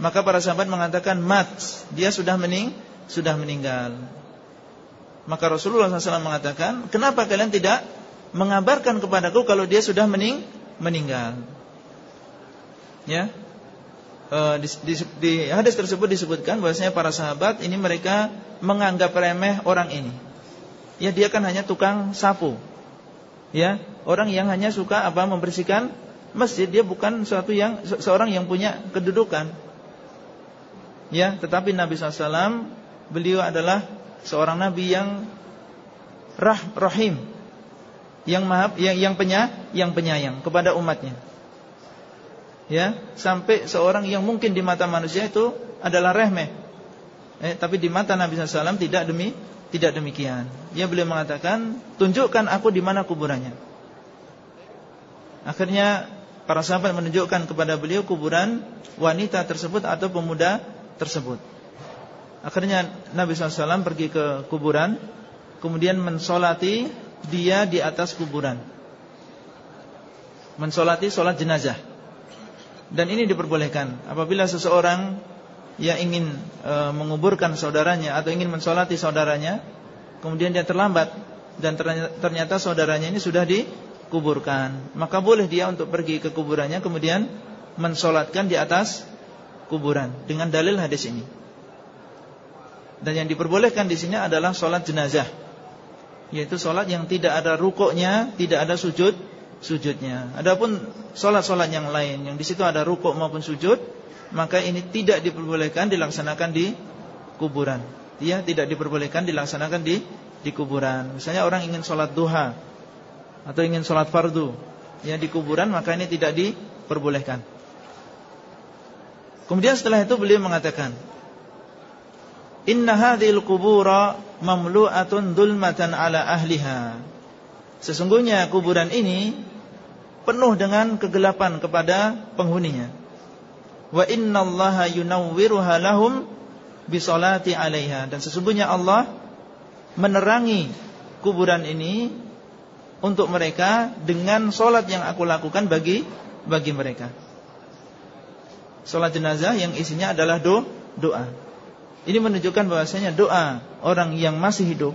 Maka para sahabat mengatakan mat dia sudah mening sudah meninggal. Maka Rasulullah SAW mengatakan kenapa kalian tidak mengabarkan kepadaku kalau dia sudah mening meninggal. Ya. Di, di, di hadis tersebut disebutkan bahwasanya para sahabat ini mereka menganggap remeh orang ini. Ya dia kan hanya tukang sapu. Ya, orang yang hanya suka apa membersihkan masjid, dia bukan suatu yang seorang yang punya kedudukan. Ya, tetapi Nabi SAW beliau adalah seorang nabi yang rah, rahim, yang maaf yang yang penyayang kepada umatnya. Ya, sampai seorang yang mungkin di mata manusia itu adalah remeh. Eh, tapi di mata Nabi SAW tidak demi tidak demikian. Dia beliau mengatakan, "Tunjukkan aku di mana kuburannya." Akhirnya para sahabat menunjukkan kepada beliau kuburan wanita tersebut atau pemuda tersebut. Akhirnya Nabi SAW pergi ke kuburan, kemudian mensolati dia di atas kuburan. Mensolati solat jenazah. Dan ini diperbolehkan apabila seseorang yang ingin e, menguburkan saudaranya atau ingin mensolati saudaranya, kemudian dia terlambat dan ternyata saudaranya ini sudah dikuburkan, maka boleh dia untuk pergi ke kuburannya kemudian mensolatkan di atas kuburan dengan dalil hadis ini. Dan yang diperbolehkan di sini adalah solat jenazah, yaitu solat yang tidak ada rukuknya, tidak ada sujud sujudnya. Adapun solat-solat yang lain yang di situ ada rukuk maupun sujud, maka ini tidak diperbolehkan dilaksanakan di kuburan. Dia tidak diperbolehkan dilaksanakan di di kuburan. Misalnya orang ingin solat duha atau ingin solat fardu, ya di kuburan maka ini tidak diperbolehkan. Kemudian setelah itu beliau mengatakan, Inna hadhil kubura mamlu'atun dulmatan ala ahliha. Sesungguhnya kuburan ini penuh dengan kegelapan kepada penghuninya. Wa innallaha yunawwiruha lahum bisolati 'alaiha dan sesungguhnya Allah menerangi kuburan ini untuk mereka dengan solat yang aku lakukan bagi bagi mereka. Solat jenazah yang isinya adalah do, doa. Ini menunjukkan bahwasanya doa orang yang masih hidup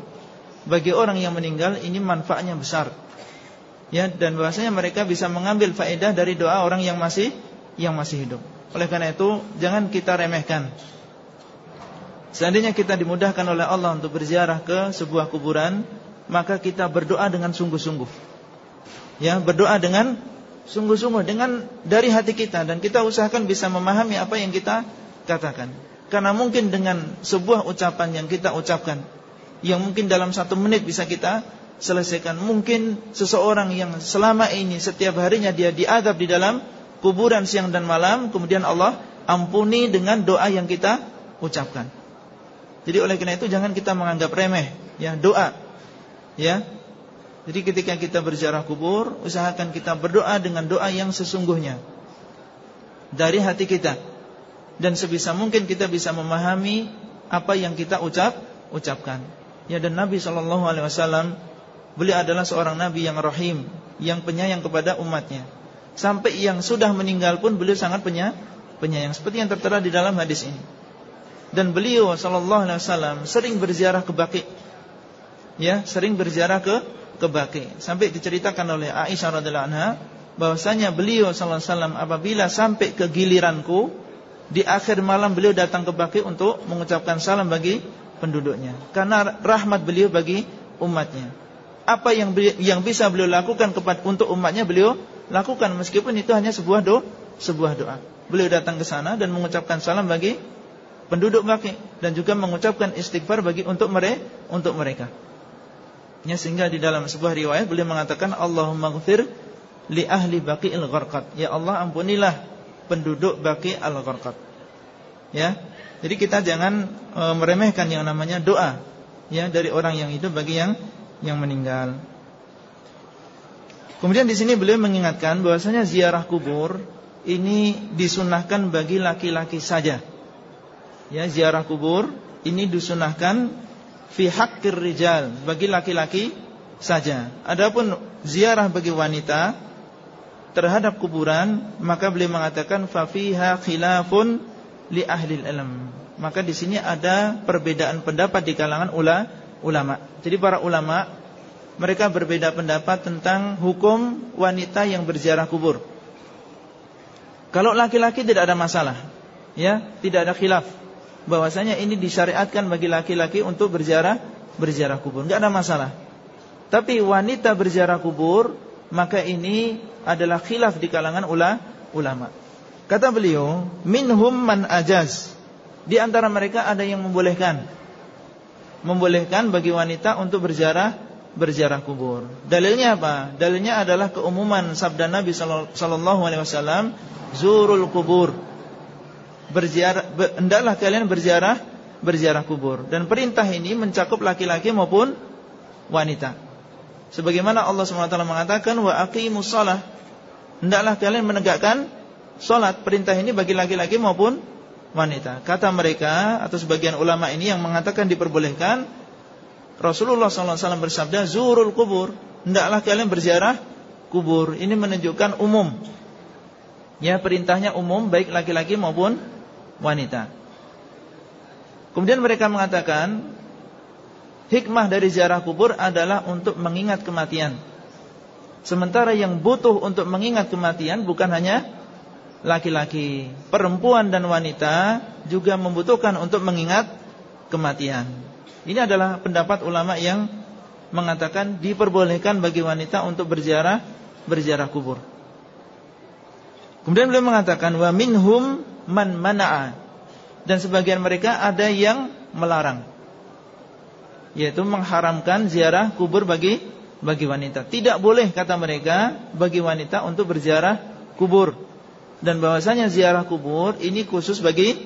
bagi orang yang meninggal ini manfaatnya besar. Ya, dan bahwasanya mereka bisa mengambil faedah dari doa orang yang masih yang masih hidup. Oleh karena itu, jangan kita remehkan. Seandainya kita dimudahkan oleh Allah untuk berziarah ke sebuah kuburan, maka kita berdoa dengan sungguh-sungguh. Ya, berdoa dengan sungguh-sungguh dengan dari hati kita dan kita usahakan bisa memahami apa yang kita katakan. Karena mungkin dengan sebuah ucapan yang kita ucapkan yang mungkin dalam satu menit bisa kita selesaikan. Mungkin seseorang yang selama ini setiap harinya dia diadab di dalam kuburan siang dan malam, kemudian Allah ampuni dengan doa yang kita ucapkan. Jadi oleh karena itu jangan kita menganggap remeh ya doa. Ya. Jadi ketika kita berziarah kubur, usahakan kita berdoa dengan doa yang sesungguhnya dari hati kita. Dan sebisa mungkin kita bisa memahami apa yang kita ucap ucapkan. Ya dan Nabi Shallallahu Alaihi Wasallam beliau adalah seorang Nabi yang rahim, yang penyayang kepada umatnya. Sampai yang sudah meninggal pun beliau sangat penyayang, seperti yang tertera di dalam hadis ini. Dan beliau Wasallam sering berziarah ke Baki, ya sering berziarah ke ke Baki. Sampai diceritakan oleh Aisyah radhiallahu anha bahwasanya beliau Shallallahu Alaihi Wasallam apabila sampai ke giliranku di akhir malam beliau datang ke Baki untuk mengucapkan salam bagi penduduknya karena rahmat beliau bagi umatnya. Apa yang yang bisa beliau lakukan kepada untuk umatnya beliau lakukan meskipun itu hanya sebuah do, sebuah doa. Beliau datang ke sana dan mengucapkan salam bagi penduduk Baki dan juga mengucapkan istighfar bagi untuk mereka untuk mereka. Ya, sehingga di dalam sebuah riwayat beliau mengatakan Allahumma ghfir li ahli Baqi al-Gharqad. Ya Allah ampunilah penduduk Baqi al-Gharqad. Ya, jadi kita jangan e, meremehkan yang namanya doa ya dari orang yang hidup bagi yang yang meninggal. Kemudian di sini beliau mengingatkan bahwasanya ziarah kubur ini disunahkan bagi laki-laki saja. Ya, ziarah kubur ini disunahkan fi haqqir rijal bagi laki-laki saja. Adapun ziarah bagi wanita terhadap kuburan maka beliau mengatakan fa fiha khilafun li ahli ilm. Maka di sini ada perbedaan pendapat di kalangan ula, ulama. Jadi para ulama mereka berbeda pendapat tentang hukum wanita yang berziarah kubur. Kalau laki-laki tidak ada masalah, ya, tidak ada khilaf bahwasanya ini disyariatkan bagi laki-laki untuk berziarah berziarah kubur, enggak ada masalah. Tapi wanita berziarah kubur, maka ini adalah khilaf di kalangan ula, ulama. Kata beliau, minhum man ajaz. Di antara mereka ada yang membolehkan. Membolehkan bagi wanita untuk berjarah berjarah kubur. Dalilnya apa? Dalilnya adalah keumuman sabda Nabi sallallahu alaihi wasallam, "Zurul kubur." Berziarah hendaklah kalian berziarah berziarah kubur dan perintah ini mencakup laki-laki maupun wanita. Sebagaimana Allah SWT mengatakan wa aqimus shalah. Hendaklah kalian menegakkan salat. Perintah ini bagi laki-laki maupun wanita. Kata mereka atau sebagian ulama ini yang mengatakan diperbolehkan Rasulullah SAW bersabda zurul kubur. Hendaklah kalian berziarah kubur. Ini menunjukkan umum. Ya perintahnya umum baik laki-laki maupun wanita. Kemudian mereka mengatakan hikmah dari ziarah kubur adalah untuk mengingat kematian. Sementara yang butuh untuk mengingat kematian bukan hanya laki-laki, perempuan dan wanita juga membutuhkan untuk mengingat kematian. Ini adalah pendapat ulama yang mengatakan diperbolehkan bagi wanita untuk berziarah berziarah kubur. Kemudian beliau mengatakan wa minhum man mana'a dan sebagian mereka ada yang melarang yaitu mengharamkan ziarah kubur bagi bagi wanita. Tidak boleh kata mereka bagi wanita untuk berziarah kubur. Dan bahwasanya ziarah kubur ini khusus bagi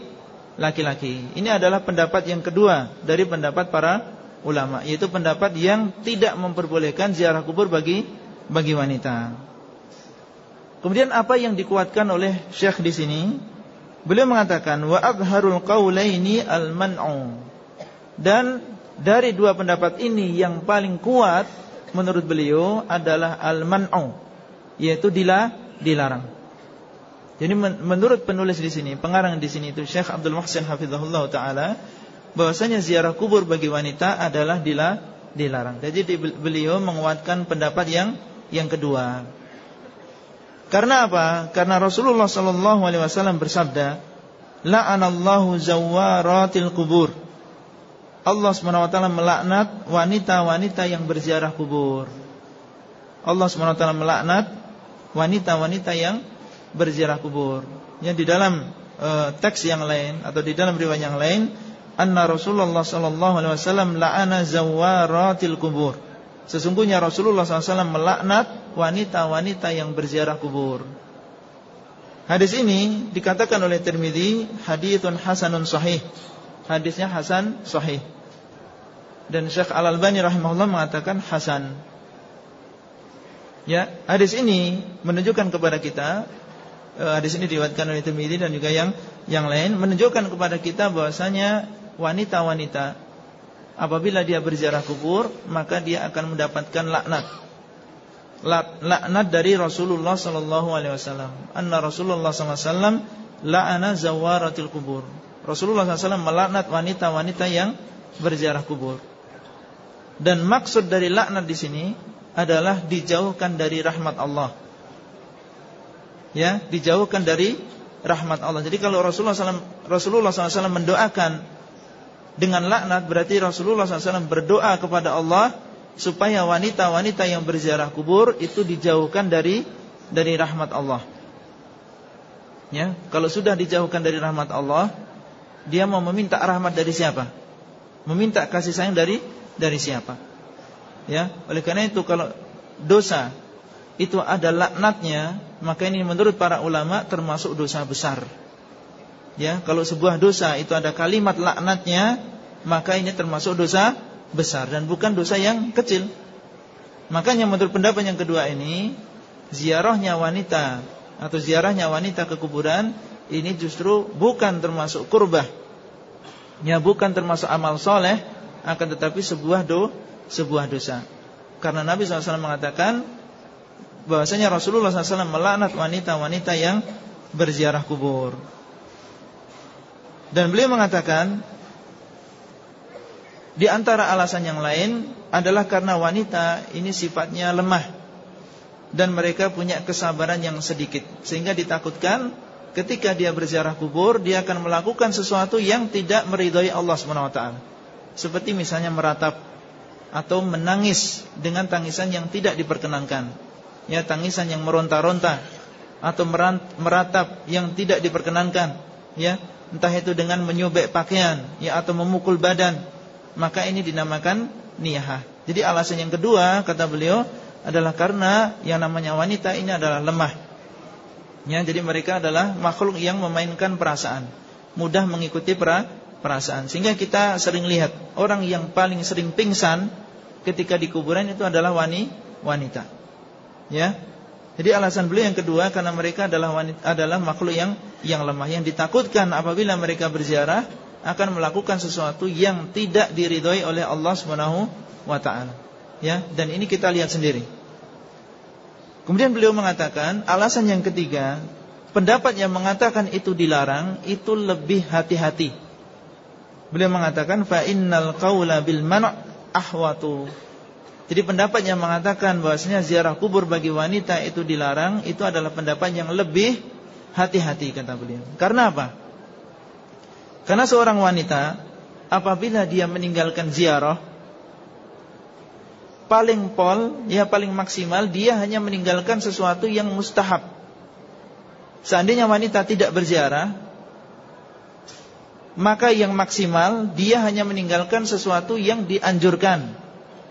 laki-laki. Ini adalah pendapat yang kedua dari pendapat para ulama, yaitu pendapat yang tidak memperbolehkan ziarah kubur bagi bagi wanita. Kemudian apa yang dikuatkan oleh Syekh di sini? Beliau mengatakan wa adharul qaulaini al-man'u. Dan dari dua pendapat ini yang paling kuat menurut beliau adalah al-man'u, yaitu dila, dilarang. Jadi menurut penulis di sini, pengarang di sini itu Syekh Abdul Muhsin hafizahullah taala, bahwasanya ziarah kubur bagi wanita adalah dila, dilarang. Jadi beliau menguatkan pendapat yang yang kedua. Karena apa? Karena Rasulullah sallallahu alaihi wasallam bersabda, "La'anallahu zawaratil kubur." Allah SWT melaknat wanita-wanita yang berziarah kubur. Allah SWT melaknat wanita-wanita yang berziarah kubur. Yang di dalam uh, teks yang lain atau di dalam riwayat yang lain, anna Rasulullah sallallahu alaihi wasallam la'ana zawaratil kubur. Sesungguhnya Rasulullah SAW melaknat wanita-wanita yang berziarah kubur. Hadis ini dikatakan oleh Tirmidzi haditsun hasanun sahih. Hadisnya hasan sahih. Dan Syekh Al-Albani rahimahullah mengatakan hasan. Ya, hadis ini menunjukkan kepada kita hadis ini diriwayatkan oleh Tirmidzi dan juga yang yang lain menunjukkan kepada kita bahwasanya wanita-wanita apabila dia berziarah kubur maka dia akan mendapatkan laknat. Laknat dari Rasulullah sallallahu alaihi wasallam. Anna Rasulullah sallallahu alaihi wasallam la'ana zawaratil kubur. Rasulullah SAW melaknat wanita-wanita yang berziarah kubur. Dan maksud dari laknat di sini adalah dijauhkan dari rahmat Allah ya dijauhkan dari rahmat Allah jadi kalau Rasulullah SAW, Rasulullah SAW mendoakan dengan laknat berarti Rasulullah SAW berdoa kepada Allah supaya wanita-wanita yang berziarah kubur itu dijauhkan dari dari rahmat Allah. Ya, kalau sudah dijauhkan dari rahmat Allah, dia mau meminta rahmat dari siapa? Meminta kasih sayang dari dari siapa? Ya, oleh karena itu kalau dosa itu ada laknatnya, maka ini menurut para ulama termasuk dosa besar. Ya, kalau sebuah dosa itu ada kalimat laknatnya, maka ini termasuk dosa besar dan bukan dosa yang kecil. Makanya menurut pendapat yang kedua ini, ziarahnya wanita atau ziarahnya wanita ke kuburan ini justru bukan termasuk kurbah. Ya, bukan termasuk amal soleh, akan tetapi sebuah do, sebuah dosa. Karena Nabi SAW mengatakan bahwasanya Rasulullah SAW melaknat wanita-wanita yang berziarah kubur. Dan beliau mengatakan Di antara alasan yang lain adalah karena wanita ini sifatnya lemah Dan mereka punya kesabaran yang sedikit Sehingga ditakutkan ketika dia berziarah kubur Dia akan melakukan sesuatu yang tidak meridhai Allah SWT Seperti misalnya meratap Atau menangis dengan tangisan yang tidak diperkenankan Ya tangisan yang meronta-ronta Atau meratap yang tidak diperkenankan Ya entah itu dengan menyobek pakaian ya atau memukul badan maka ini dinamakan niyah. Jadi alasan yang kedua kata beliau adalah karena yang namanya wanita ini adalah lemah. Ya, jadi mereka adalah makhluk yang memainkan perasaan, mudah mengikuti perasaan. Sehingga kita sering lihat orang yang paling sering pingsan ketika di kuburan itu adalah wanita. Ya. Jadi alasan beliau yang kedua karena mereka adalah wanita, adalah makhluk yang yang lemah yang ditakutkan apabila mereka berziarah akan melakukan sesuatu yang tidak diridhoi oleh Allah Subhanahu wa taala. Ya, dan ini kita lihat sendiri. Kemudian beliau mengatakan alasan yang ketiga, pendapat yang mengatakan itu dilarang itu lebih hati-hati. Beliau mengatakan fa innal qaula bil man' ahwatu jadi pendapat yang mengatakan bahwasanya ziarah kubur bagi wanita itu dilarang itu adalah pendapat yang lebih hati-hati kata beliau. Karena apa? Karena seorang wanita apabila dia meninggalkan ziarah paling pol, ya paling maksimal dia hanya meninggalkan sesuatu yang mustahab. Seandainya wanita tidak berziarah, maka yang maksimal dia hanya meninggalkan sesuatu yang dianjurkan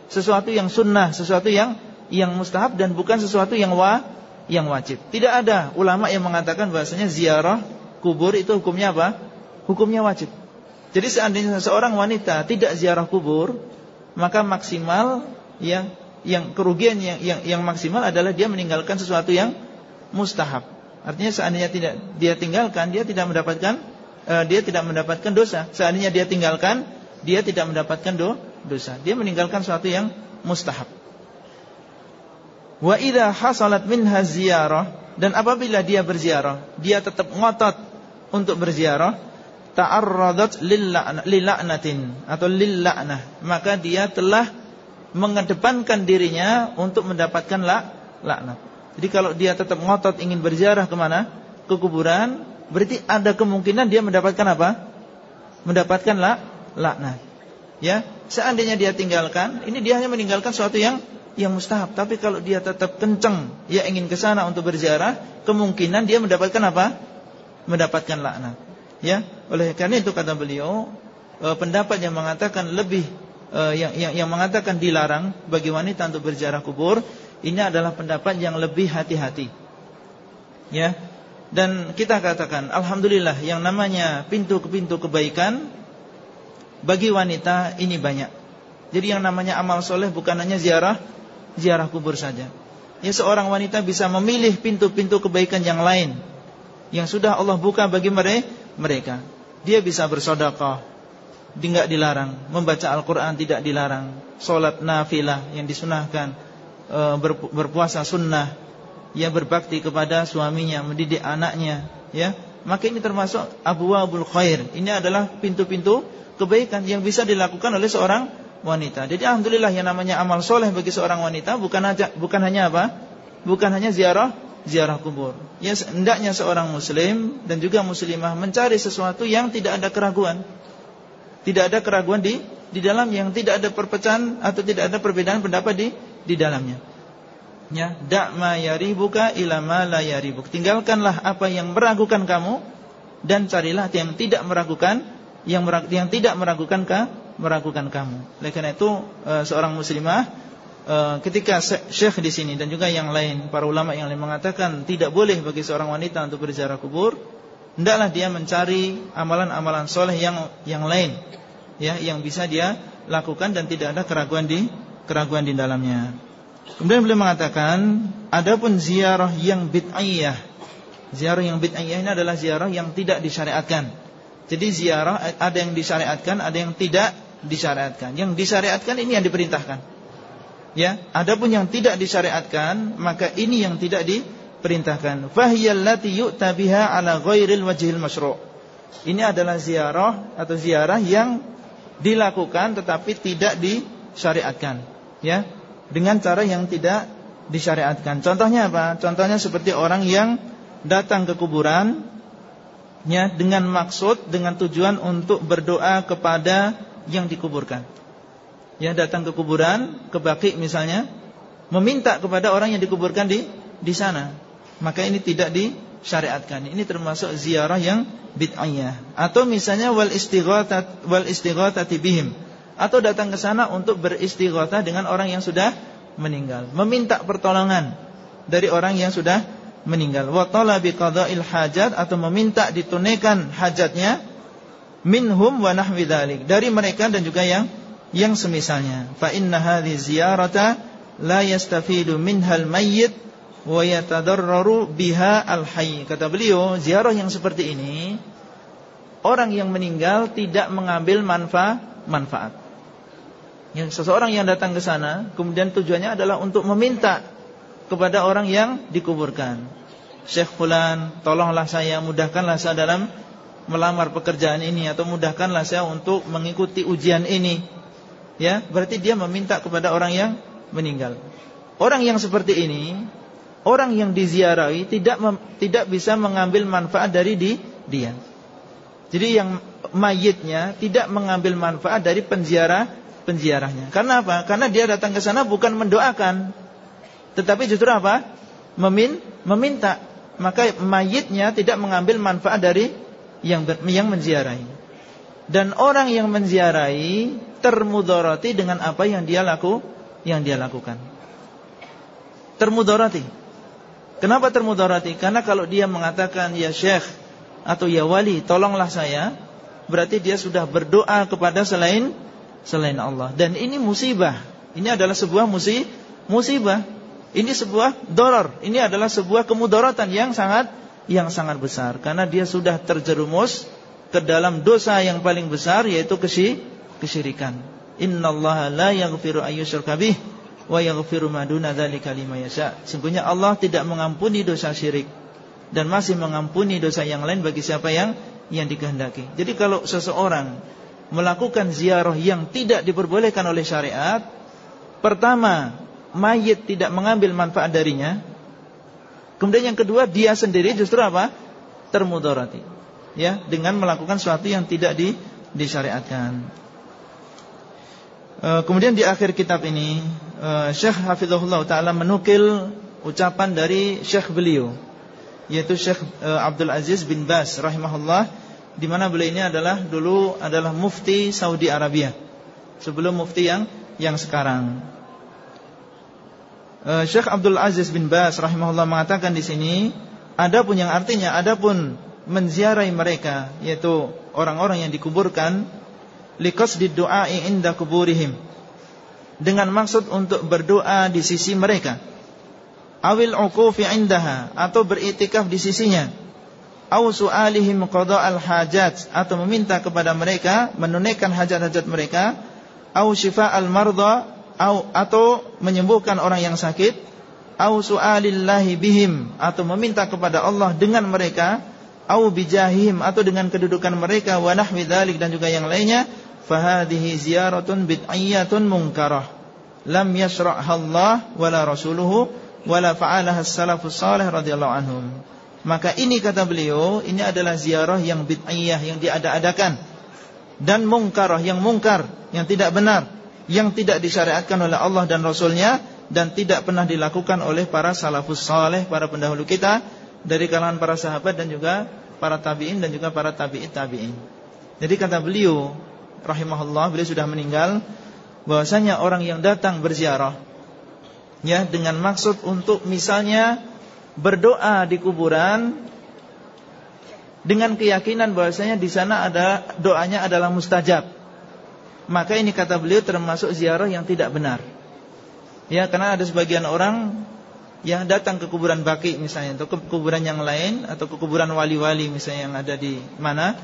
sesuatu yang sunnah, sesuatu yang yang mustahab dan bukan sesuatu yang wa yang wajib. Tidak ada ulama yang mengatakan bahasanya ziarah kubur itu hukumnya apa? Hukumnya wajib. Jadi seandainya seorang wanita tidak ziarah kubur, maka maksimal yang yang kerugian yang, yang yang maksimal adalah dia meninggalkan sesuatu yang mustahab. Artinya seandainya tidak dia tinggalkan, dia tidak mendapatkan uh, dia tidak mendapatkan dosa. Seandainya dia tinggalkan, dia tidak mendapatkan do, dosa. Dia meninggalkan sesuatu yang mustahab. Wa idza hasalat minha ziyarah dan apabila dia berziarah, dia tetap ngotot untuk berziarah, ta'arradat lilla'natin atau lilla'nah, maka dia telah mengedepankan dirinya untuk mendapatkan la laknat. Jadi kalau dia tetap ngotot ingin berziarah ke mana? Ke kuburan, berarti ada kemungkinan dia mendapatkan apa? Mendapatkan la laknat. Ya, seandainya dia tinggalkan, ini dia hanya meninggalkan sesuatu yang yang mustahab. Tapi kalau dia tetap kencang, ya ingin ke sana untuk berziarah, kemungkinan dia mendapatkan apa? Mendapatkan laknat. Ya, oleh karena itu kata beliau, e, pendapat yang mengatakan lebih e, yang, yang yang mengatakan dilarang bagi wanita untuk berziarah kubur, ini adalah pendapat yang lebih hati-hati. Ya. Dan kita katakan alhamdulillah yang namanya pintu ke pintu kebaikan bagi wanita ini banyak. Jadi yang namanya amal soleh bukan hanya ziarah ziarah kubur saja. Ya seorang wanita bisa memilih pintu-pintu kebaikan yang lain yang sudah Allah buka bagi mereka. Dia bisa bersedekah, tidak dilarang, membaca Al-Qur'an tidak dilarang, solat nafilah yang disunahkan, e, berpuasa sunnah, ya berbakti kepada suaminya, mendidik anaknya, ya. Maka ini termasuk abwabul khair. Ini adalah pintu-pintu kebaikan yang bisa dilakukan oleh seorang wanita. Jadi alhamdulillah yang namanya amal soleh bagi seorang wanita bukan aja bukan hanya apa? Bukan hanya ziarah ziarah kubur. Ya hendaknya seorang muslim dan juga muslimah mencari sesuatu yang tidak ada keraguan. Tidak ada keraguan di di dalam yang tidak ada perpecahan atau tidak ada perbedaan pendapat di di dalamnya. Ya, dak ma yaribuka ila ma la. Tinggalkanlah apa yang meragukan kamu dan carilah yang tidak meragukan yang yang tidak meragukan ka, meragukan kamu. Oleh karena itu e, seorang muslimah e, ketika syekh di sini dan juga yang lain para ulama yang lain mengatakan tidak boleh bagi seorang wanita untuk berziarah kubur, hendaklah dia mencari amalan-amalan soleh yang yang lain ya yang bisa dia lakukan dan tidak ada keraguan di keraguan di dalamnya. Kemudian beliau mengatakan, adapun ziarah yang bid'ah, ziarah yang bid'ah ini adalah ziarah yang tidak disyariatkan. Jadi ziarah ada yang disyariatkan, ada yang tidak disyariatkan. Yang disyariatkan ini yang diperintahkan. Ya, adapun yang tidak disyariatkan, maka ini yang tidak diperintahkan. Fahiyallati yu'ta biha ala ghairil wajhil masyru'. Ini adalah ziarah atau ziarah yang dilakukan tetapi tidak disyariatkan, ya. Dengan cara yang tidak disyariatkan. Contohnya apa? Contohnya seperti orang yang datang ke kuburan ya dengan maksud dengan tujuan untuk berdoa kepada yang dikuburkan. Ya datang ke kuburan, ke baki misalnya, meminta kepada orang yang dikuburkan di di sana. Maka ini tidak disyariatkan. Ini termasuk ziarah yang bid'ah. Atau misalnya wal istighatsat wal istighatsati bihim. Atau datang ke sana untuk beristighatsah dengan orang yang sudah meninggal, meminta pertolongan dari orang yang sudah meninggal. Wa talabi qada'il hajat atau meminta ditunaikan hajatnya minhum wa nahwi dzalik dari mereka dan juga yang yang semisalnya. Fa inna hadhi ziyarata la yastafidu minhal mayyit wa yatadarraru biha al hayy kata beliau ziarah yang seperti ini orang yang meninggal tidak mengambil manfaat manfaat. Yang seseorang yang datang ke sana kemudian tujuannya adalah untuk meminta kepada orang yang dikuburkan Syekh fulan tolonglah saya mudahkanlah saya dalam melamar pekerjaan ini atau mudahkanlah saya untuk mengikuti ujian ini. Ya berarti dia meminta kepada orang yang meninggal. Orang yang seperti ini orang yang diziarahi tidak tidak bisa mengambil manfaat dari di, dia. Jadi yang mayitnya tidak mengambil manfaat dari penziarah penziarahnya. Karena apa? Karena dia datang ke sana bukan mendoakan tetapi justru apa? Memin, meminta maka mayitnya tidak mengambil manfaat dari yang yang menziarahi. Dan orang yang menziarahi termudarati dengan apa yang dia laku yang dia lakukan. Termudarati. Kenapa termudarati? Karena kalau dia mengatakan ya Syekh atau ya wali, tolonglah saya, berarti dia sudah berdoa kepada selain selain Allah. Dan ini musibah. Ini adalah sebuah musibah. Ini sebuah doror. Ini adalah sebuah kemudaratan yang sangat yang sangat besar karena dia sudah terjerumus ke dalam dosa yang paling besar yaitu kesyirikan. Innallaha la yaghfiru ayyusyraka wa yaghfiru ma duna dzalika yasha. Sungguhnya Allah tidak mengampuni dosa syirik dan masih mengampuni dosa yang lain bagi siapa yang yang dikehendaki. Jadi kalau seseorang melakukan ziarah yang tidak diperbolehkan oleh syariat, pertama, mayit tidak mengambil manfaat darinya, Kemudian yang kedua dia sendiri justru apa? Termudarati. Ya, dengan melakukan sesuatu yang tidak di, disyariatkan. E, kemudian di akhir kitab ini e, Syekh Hafizahullah taala menukil ucapan dari Syekh beliau yaitu Syekh e, Abdul Aziz bin Bas rahimahullah di mana beliau ini adalah dulu adalah mufti Saudi Arabia sebelum mufti yang yang sekarang. Eh, Syekh Abdul Aziz bin Bas rahimahullah mengatakan di sini ada pun yang artinya ada pun menziarahi mereka yaitu orang-orang yang dikuburkan liqasdi du'ai inda kuburihim. Dengan maksud untuk berdoa di sisi mereka. Awil uqufi indaha atau beritikaf di sisinya. Aw su'alihim qada'al hajat atau meminta kepada mereka menunaikan hajat-hajat mereka. Aw syifa'al marda atau menyembuhkan orang yang sakit. Au su'alillahi bihim. Atau meminta kepada Allah dengan mereka. Au bijahim atau dengan kedudukan mereka. Wa nahwi dzalik dan juga yang lainnya. Fahadhihi ziyaratun bid'iyatun munkarah. Lam yashra'ha Allah wala rasuluhu wala fa'alaha as-salafus salih radhiyallahu anhum. Maka ini kata beliau ini adalah ziarah yang bid'iyah yang diada-adakan. Dan mungkarah yang mungkar yang tidak benar yang tidak disyariatkan oleh Allah dan Rasulnya dan tidak pernah dilakukan oleh para salafus saleh, para pendahulu kita dari kalangan para sahabat dan juga para tabi'in dan juga para tabi'it tabi'in. Jadi kata beliau rahimahullah, beliau sudah meninggal bahwasanya orang yang datang berziarah ya dengan maksud untuk misalnya berdoa di kuburan dengan keyakinan bahwasanya di sana ada doanya adalah mustajab maka ini kata beliau termasuk ziarah yang tidak benar. Ya, karena ada sebagian orang yang datang ke kuburan baki misalnya atau ke kuburan yang lain atau ke kuburan wali-wali misalnya yang ada di mana.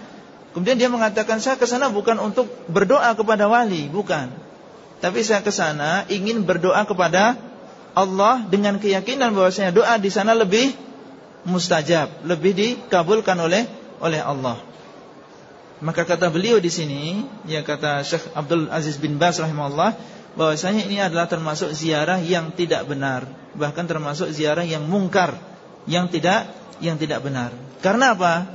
Kemudian dia mengatakan saya ke sana bukan untuk berdoa kepada wali, bukan. Tapi saya ke sana ingin berdoa kepada Allah dengan keyakinan bahwasanya doa di sana lebih mustajab, lebih dikabulkan oleh oleh Allah. Maka kata beliau di sini, ya kata Syekh Abdul Aziz bin Bas rahimahullah, bahwasanya ini adalah termasuk ziarah yang tidak benar, bahkan termasuk ziarah yang mungkar, yang tidak yang tidak benar. Karena apa?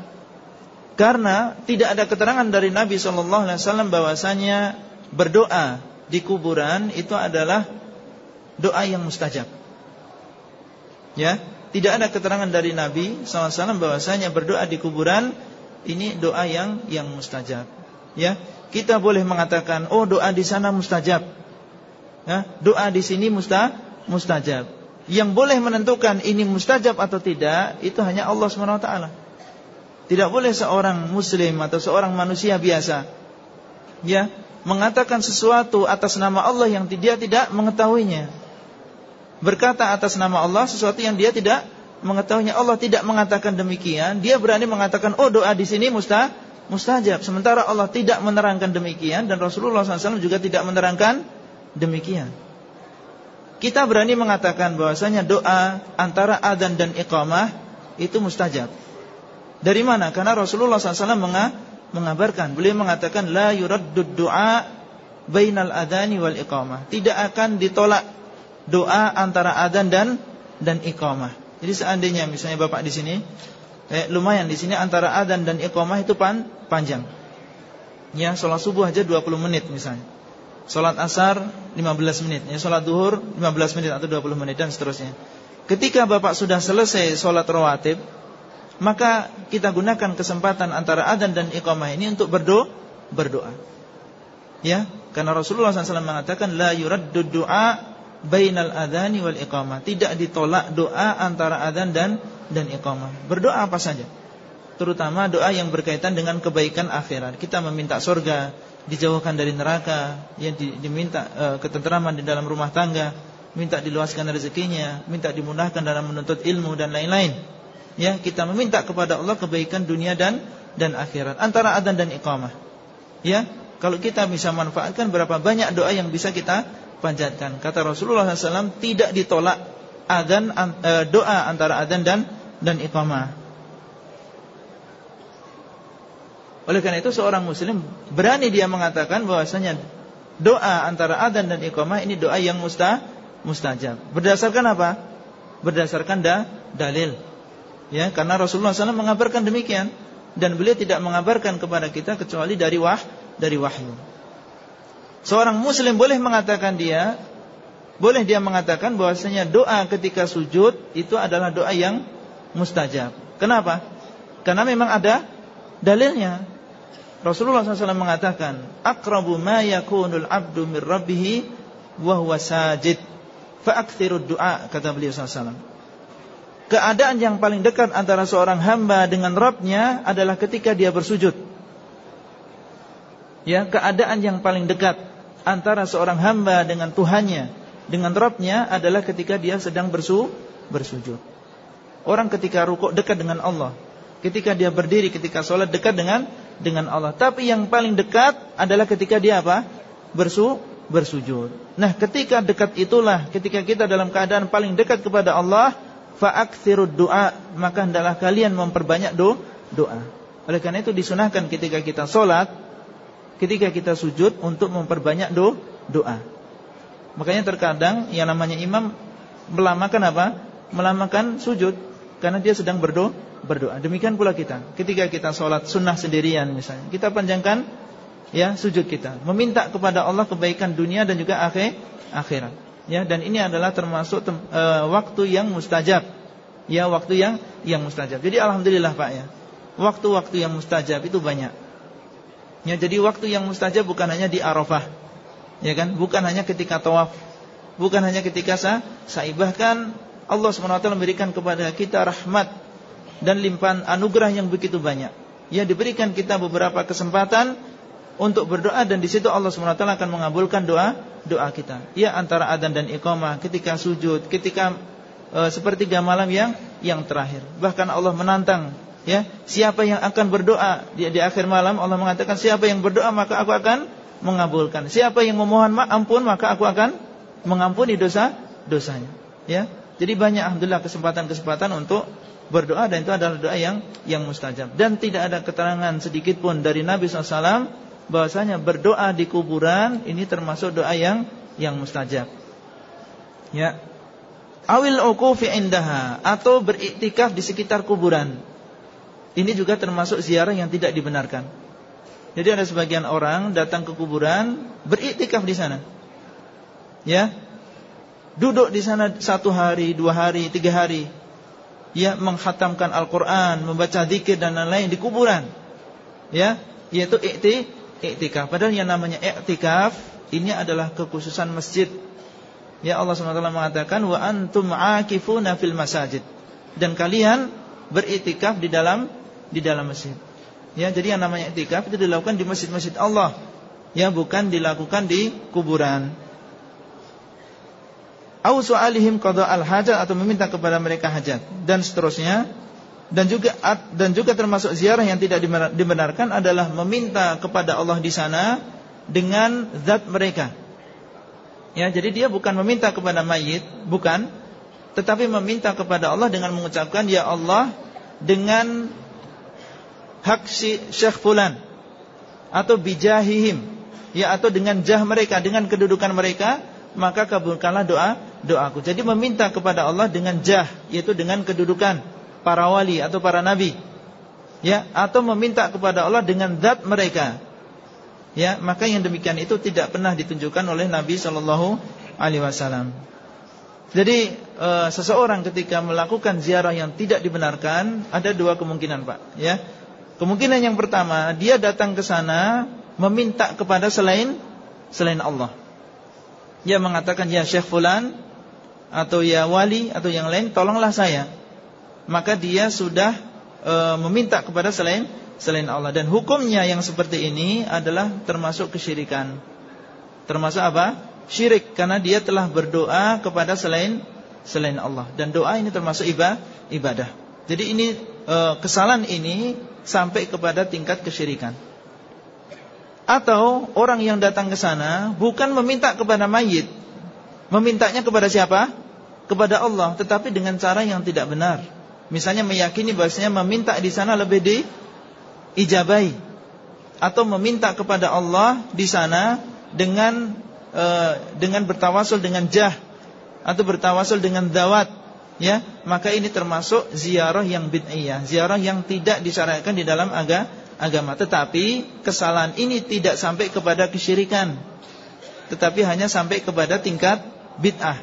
Karena tidak ada keterangan dari Nabi sallallahu alaihi wasallam bahwasanya berdoa di kuburan itu adalah doa yang mustajab. Ya, tidak ada keterangan dari Nabi SAW bahwasanya berdoa di kuburan ini doa yang yang mustajab. Ya, kita boleh mengatakan, oh doa di sana mustajab. Ya, doa di sini musta, mustajab. Yang boleh menentukan ini mustajab atau tidak itu hanya Allah swt. Tidak boleh seorang muslim atau seorang manusia biasa ya mengatakan sesuatu atas nama Allah yang dia tidak mengetahuinya. Berkata atas nama Allah sesuatu yang dia tidak mengetahuinya. Allah tidak mengatakan demikian, dia berani mengatakan oh doa di sini mustah mustajab. Sementara Allah tidak menerangkan demikian dan Rasulullah SAW juga tidak menerangkan demikian. Kita berani mengatakan bahwasanya doa antara adzan dan iqamah itu mustajab. Dari mana? Karena Rasulullah SAW mengabarkan, beliau mengatakan la yuraddud du'a bainal adani wal iqamah. Tidak akan ditolak doa antara adzan dan dan iqamah. Jadi seandainya misalnya Bapak di sini eh, lumayan di sini antara adzan dan iqamah itu pan, panjang. Ya, sholat subuh aja 20 menit misalnya. Sholat asar 15 menit ya, Sholat duhur 15 menit atau 20 menit dan seterusnya Ketika Bapak sudah selesai sholat rawatib Maka kita gunakan kesempatan antara adhan dan iqamah ini untuk berdoa berdoa. Ya, karena Rasulullah SAW mengatakan la yuraddu du'a bainal adhani wal iqamah. Tidak ditolak doa antara adhan dan dan iqamah. Berdoa apa saja. Terutama doa yang berkaitan dengan kebaikan akhirat. Kita meminta surga, dijauhkan dari neraka, yang diminta uh, ketenteraman di dalam rumah tangga, minta diluaskan rezekinya, minta dimudahkan dalam menuntut ilmu dan lain-lain. Ya, kita meminta kepada Allah kebaikan dunia dan dan akhirat antara adzan dan iqamah. Ya, kalau kita bisa manfaatkan berapa banyak doa yang bisa kita panjatkan. Kata Rasulullah SAW tidak ditolak adzan uh, doa antara adzan dan dan iqamah. Oleh karena itu seorang muslim berani dia mengatakan bahwasanya doa antara adzan dan iqamah ini doa yang musta mustajab. Berdasarkan apa? Berdasarkan da, dalil. Ya, karena Rasulullah SAW mengabarkan demikian dan beliau tidak mengabarkan kepada kita kecuali dari wah dari wahyu. Seorang muslim boleh mengatakan dia boleh dia mengatakan bahwasanya doa ketika sujud itu adalah doa yang mustajab. Kenapa? Karena memang ada dalilnya. Rasulullah SAW mengatakan, "Aqrabu ma yakunul 'abdu min rabbih wa huwa sajid." Du'a kata beliau SAW. Keadaan yang paling dekat antara seorang hamba dengan Rabbnya adalah ketika dia bersujud. Ya, keadaan yang paling dekat antara seorang hamba dengan Tuhannya, dengan Rabbnya adalah ketika dia sedang bersu, bersujud. Orang ketika rukuk dekat dengan Allah. Ketika dia berdiri, ketika sholat dekat dengan dengan Allah. Tapi yang paling dekat adalah ketika dia apa? Bersu, bersujud. Nah, ketika dekat itulah ketika kita dalam keadaan paling dekat kepada Allah, fa'aktsirud du'a, maka hendaklah kalian memperbanyak do, doa. Oleh karena itu disunahkan ketika kita sholat, ketika kita sujud untuk memperbanyak do, doa. Makanya terkadang yang namanya imam melamakan apa? Melamakan sujud karena dia sedang berdoa berdoa. Demikian pula kita. Ketika kita sholat sunnah sendirian misalnya, kita panjangkan ya sujud kita, meminta kepada Allah kebaikan dunia dan juga akhir akhirat. Ya, dan ini adalah termasuk tem, e, waktu yang mustajab. Ya, waktu yang yang mustajab. Jadi alhamdulillah Pak ya. Waktu-waktu yang mustajab itu banyak. Ya, jadi waktu yang mustajab bukan hanya di Arafah. Ya kan? Bukan hanya ketika tawaf. Bukan hanya ketika sah, sa'i bahkan Allah SWT memberikan kepada kita rahmat dan limpahan anugerah yang begitu banyak. Ya diberikan kita beberapa kesempatan untuk berdoa dan di situ Allah SWT akan mengabulkan doa doa kita. Ya antara adzan dan iqamah, ketika sujud, ketika e, sepertiga malam yang yang terakhir. Bahkan Allah menantang ya, siapa yang akan berdoa di, di akhir malam Allah mengatakan siapa yang berdoa maka aku akan mengabulkan. Siapa yang memohon ampun maka aku akan mengampuni dosa dosanya. Ya. Jadi banyak alhamdulillah kesempatan-kesempatan untuk berdoa dan itu adalah doa yang yang mustajab dan tidak ada keterangan sedikit pun dari Nabi SAW bahwasanya berdoa di kuburan ini termasuk doa yang yang mustajab. Ya. Awil uqufi indaha atau beriktikaf di sekitar kuburan. Ini juga termasuk ziarah yang tidak dibenarkan. Jadi ada sebagian orang datang ke kuburan beriktikaf di sana. Ya. Duduk di sana satu hari, dua hari, tiga hari ya menghatamkan Al-Qur'an, membaca zikir dan lain-lain di kuburan. Ya, yaitu ikti iktikaf. Padahal yang namanya iktikaf ini adalah kekhususan masjid. Ya Allah SWT mengatakan wa antum aakifuna fil masajid. Dan kalian beriktikaf di dalam di dalam masjid. Ya, jadi yang namanya itikaf itu dilakukan di masjid-masjid Allah. Ya, bukan dilakukan di kuburan. Au su'alihim qada al-hajat atau meminta kepada mereka hajat dan seterusnya. Dan juga dan juga termasuk ziarah yang tidak dibenarkan adalah meminta kepada Allah di sana dengan zat mereka. Ya, jadi dia bukan meminta kepada mayit, bukan, tetapi meminta kepada Allah dengan mengucapkan ya Allah dengan hak Syekh fulan. Atau bijahihim. Ya atau dengan jah mereka, dengan kedudukan mereka, maka kabulkanlah doa doaku. Jadi meminta kepada Allah dengan jah, yaitu dengan kedudukan para wali atau para nabi. Ya atau meminta kepada Allah dengan zat mereka. Ya maka yang demikian itu tidak pernah ditunjukkan oleh Nabi Shallallahu alaihi wasallam. Jadi e, seseorang ketika melakukan ziarah yang tidak dibenarkan ada dua kemungkinan Pak. Ya kemungkinan yang pertama dia datang ke sana meminta kepada selain selain Allah dia mengatakan ya Syekh fulan atau ya wali atau yang lain tolonglah saya maka dia sudah e, meminta kepada selain selain Allah dan hukumnya yang seperti ini adalah termasuk kesyirikan. Termasuk apa? Syirik karena dia telah berdoa kepada selain selain Allah dan doa ini termasuk ibadah. Jadi ini e, kesalahan ini sampai kepada tingkat kesyirikan. Atau orang yang datang ke sana bukan meminta kepada mayit, memintanya kepada siapa? Kepada Allah, tetapi dengan cara yang tidak benar. Misalnya meyakini bahasanya meminta di sana lebih di ijabai atau meminta kepada Allah di sana dengan e, dengan bertawasul dengan jah atau bertawasul dengan dawat ya maka ini termasuk ziarah yang bid'iyah ziarah yang tidak disyariatkan di dalam aga, agama. Tetapi kesalahan ini tidak sampai kepada kesyirikan tetapi hanya sampai kepada tingkat bid'ah.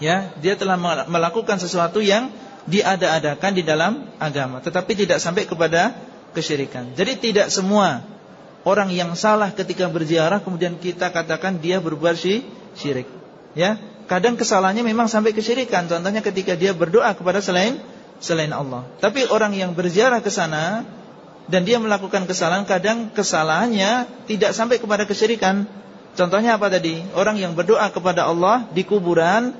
Ya dia telah melakukan sesuatu yang diada-adakan di dalam agama Tetapi tidak sampai kepada kesyirikan. Jadi tidak semua orang yang salah ketika berziarah Kemudian kita katakan dia berbuat syirik. Ya, Kadang kesalahannya memang sampai kesyirikan Contohnya ketika dia berdoa kepada selain selain Allah Tapi orang yang berziarah ke sana Dan dia melakukan kesalahan Kadang kesalahannya tidak sampai kepada kesyirikan Contohnya apa tadi? Orang yang berdoa kepada Allah di kuburan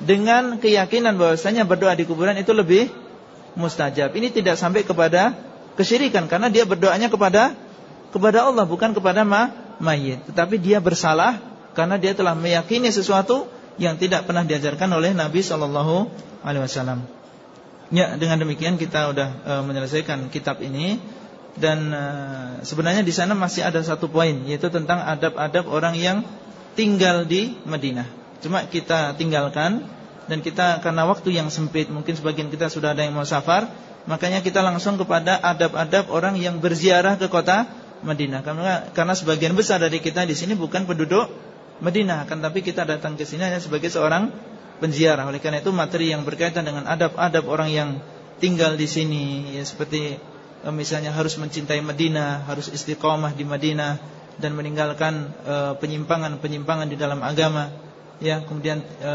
dengan keyakinan bahwasanya berdoa di kuburan itu lebih mustajab. Ini tidak sampai kepada kesyirikan karena dia berdoanya kepada kepada Allah bukan kepada ma, mayit. Tetapi dia bersalah karena dia telah meyakini sesuatu yang tidak pernah diajarkan oleh Nabi Shallallahu alaihi wasallam. Ya, dengan demikian kita sudah e, menyelesaikan kitab ini dan e, sebenarnya di sana masih ada satu poin yaitu tentang adab-adab orang yang tinggal di Madinah. Cuma kita tinggalkan dan kita karena waktu yang sempit, mungkin sebagian kita sudah ada yang mau safar, makanya kita langsung kepada adab-adab orang yang berziarah ke kota Madinah. Karena karena sebagian besar dari kita di sini bukan penduduk Madinah, kan tapi kita datang ke sini hanya sebagai seorang penziarah. Oleh karena itu materi yang berkaitan dengan adab-adab orang yang tinggal di sini ya seperti eh, misalnya harus mencintai Madinah, harus istiqomah di Madinah dan meninggalkan eh, penyimpangan-penyimpangan di dalam agama ya kemudian e,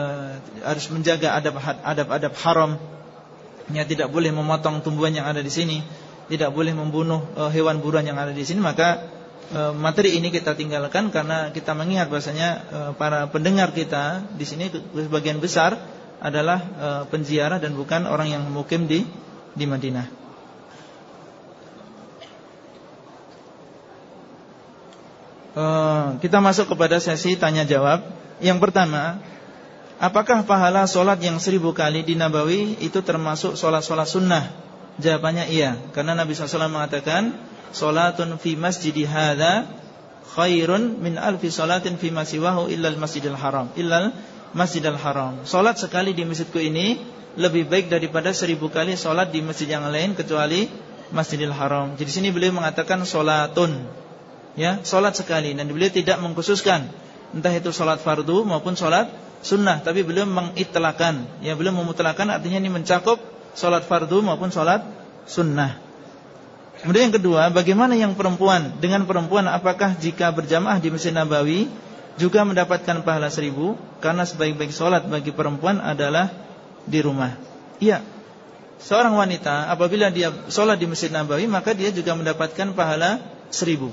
harus menjaga adab-adab haram ya tidak boleh memotong tumbuhan yang ada di sini tidak boleh membunuh e, hewan buruan yang ada di sini maka materi ini kita tinggalkan karena kita mengingat bahasanya e, para pendengar kita di sini sebagian besar adalah e, penziarah dan bukan orang yang mukim di di Madinah. kita masuk kepada sesi tanya jawab. Yang pertama, apakah pahala solat yang seribu kali di Nabawi itu termasuk solat-solat sunnah? Jawabannya iya, karena Nabi SAW mengatakan, solatun fi masjidi hadha khairun min alfi solatin fi masiwahu illal masjidil haram. Illal masjidil haram. Solat sekali di masjidku ini lebih baik daripada seribu kali solat di masjid yang lain kecuali masjidil haram. Jadi sini beliau mengatakan solatun, ya, solat sekali dan beliau tidak mengkhususkan entah itu sholat fardu maupun sholat sunnah tapi belum mengitlakan ya belum memutlakan artinya ini mencakup sholat fardu maupun sholat sunnah kemudian yang kedua bagaimana yang perempuan dengan perempuan apakah jika berjamaah di Masjid Nabawi juga mendapatkan pahala seribu karena sebaik-baik sholat bagi perempuan adalah di rumah iya seorang wanita apabila dia sholat di Masjid Nabawi maka dia juga mendapatkan pahala seribu.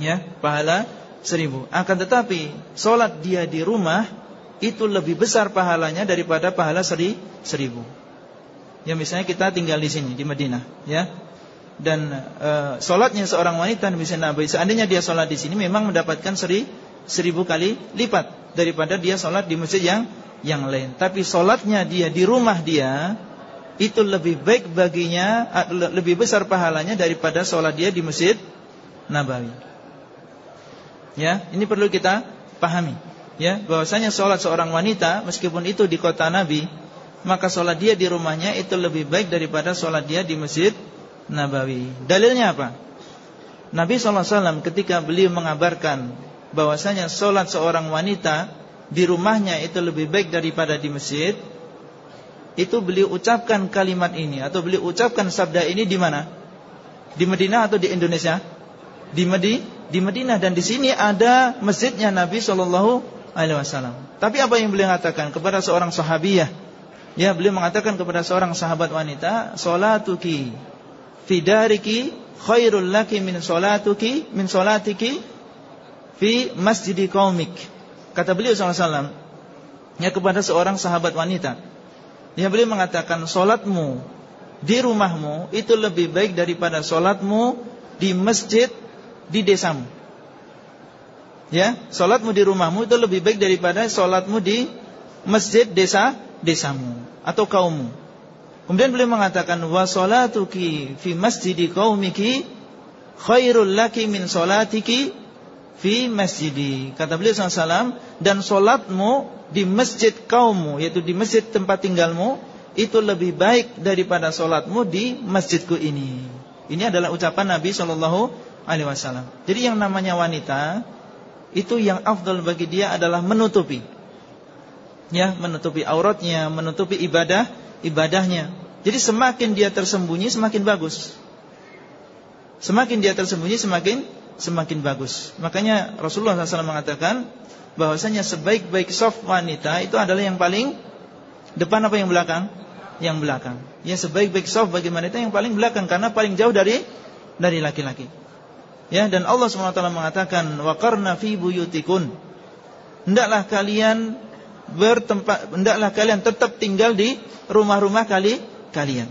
Ya, pahala seribu. Akan tetapi sholat dia di rumah itu lebih besar pahalanya daripada pahala seri, seribu. Ya misalnya kita tinggal di sini di Madinah, ya. Dan e, sholatnya seorang wanita Masjid Nabawi seandainya dia sholat di sini memang mendapatkan seri, seribu kali lipat daripada dia sholat di masjid yang yang lain. Tapi sholatnya dia di rumah dia itu lebih baik baginya, lebih besar pahalanya daripada sholat dia di masjid Nabawi. Ya, ini perlu kita pahami. Ya, bahwasanya sholat seorang wanita meskipun itu di kota Nabi, maka sholat dia di rumahnya itu lebih baik daripada sholat dia di masjid Nabawi. Dalilnya apa? Nabi SAW ketika beliau mengabarkan bahwasanya sholat seorang wanita di rumahnya itu lebih baik daripada di masjid, itu beliau ucapkan kalimat ini atau beliau ucapkan sabda ini di mana? Di Madinah atau di Indonesia? Di Medi, di Madinah dan di sini ada masjidnya Nabi Wasallam. Tapi apa yang beliau katakan kepada seorang sahabiyah? Ya, beliau mengatakan kepada seorang sahabat wanita, "Salatuki fidariki khairul laki min salatuki min salatiki fi masjidi qaumik." Kata beliau SAW Ya kepada seorang sahabat wanita Ya beliau mengatakan Solatmu di rumahmu Itu lebih baik daripada solatmu Di masjid Di desamu Ya, solatmu di rumahmu itu lebih baik daripada solatmu di masjid desa desamu atau kaummu. Kemudian beliau mengatakan wa salatuki fi masjidi qaumiki khairul laki min salatiki fi masjidi. Kata beliau SAW, dan solatmu di masjid kaummu, yaitu di masjid tempat tinggalmu, itu lebih baik daripada solatmu di masjidku ini. Ini adalah ucapan Nabi Shallallahu Alaihi Wasallam. Jadi yang namanya wanita itu yang afdal bagi dia adalah menutupi, ya menutupi auratnya, menutupi ibadah ibadahnya. Jadi semakin dia tersembunyi semakin bagus. Semakin dia tersembunyi semakin semakin bagus. Makanya Rasulullah SAW mengatakan bahwasanya sebaik-baik soft wanita itu adalah yang paling depan apa yang belakang? Yang belakang. Ya sebaik-baik soft bagi wanita yang paling belakang karena paling jauh dari dari laki-laki. Ya dan Allah SWT mengatakan waqarna fi buyutikun. Hendaklah kalian bertempat hendaklah kalian tetap tinggal di rumah-rumah kali kalian.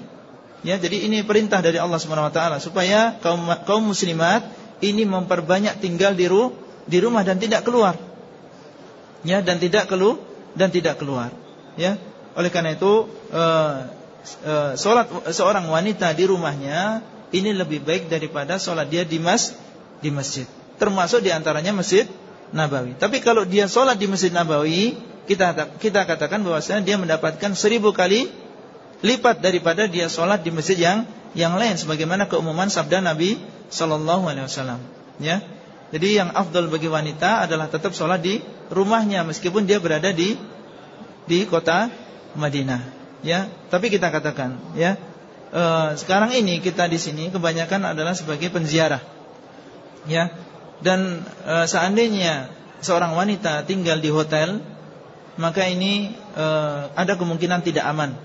Ya, jadi ini perintah dari Allah Subhanahu wa taala supaya kaum kaum muslimat ini memperbanyak tinggal di, ru, di rumah dan tidak keluar. Ya, dan tidak keluar dan tidak keluar. Ya. Oleh karena itu uh, uh, salat seorang wanita di rumahnya ini lebih baik daripada salat dia di mas di masjid. Termasuk di antaranya masjid Nabawi. Tapi kalau dia salat di masjid Nabawi, kita kita katakan bahwasanya dia mendapatkan seribu kali lipat daripada dia salat di masjid yang yang lain. Sebagaimana keumuman sabda Nabi sallallahu alaihi wasallam. Ya. Jadi yang afdal bagi wanita adalah tetap sholat di rumahnya meskipun dia berada di di kota Madinah. Ya. Tapi kita katakan ya e, sekarang ini kita di sini kebanyakan adalah sebagai penziarah. Ya. Dan e, seandainya seorang wanita tinggal di hotel maka ini e, ada kemungkinan tidak aman.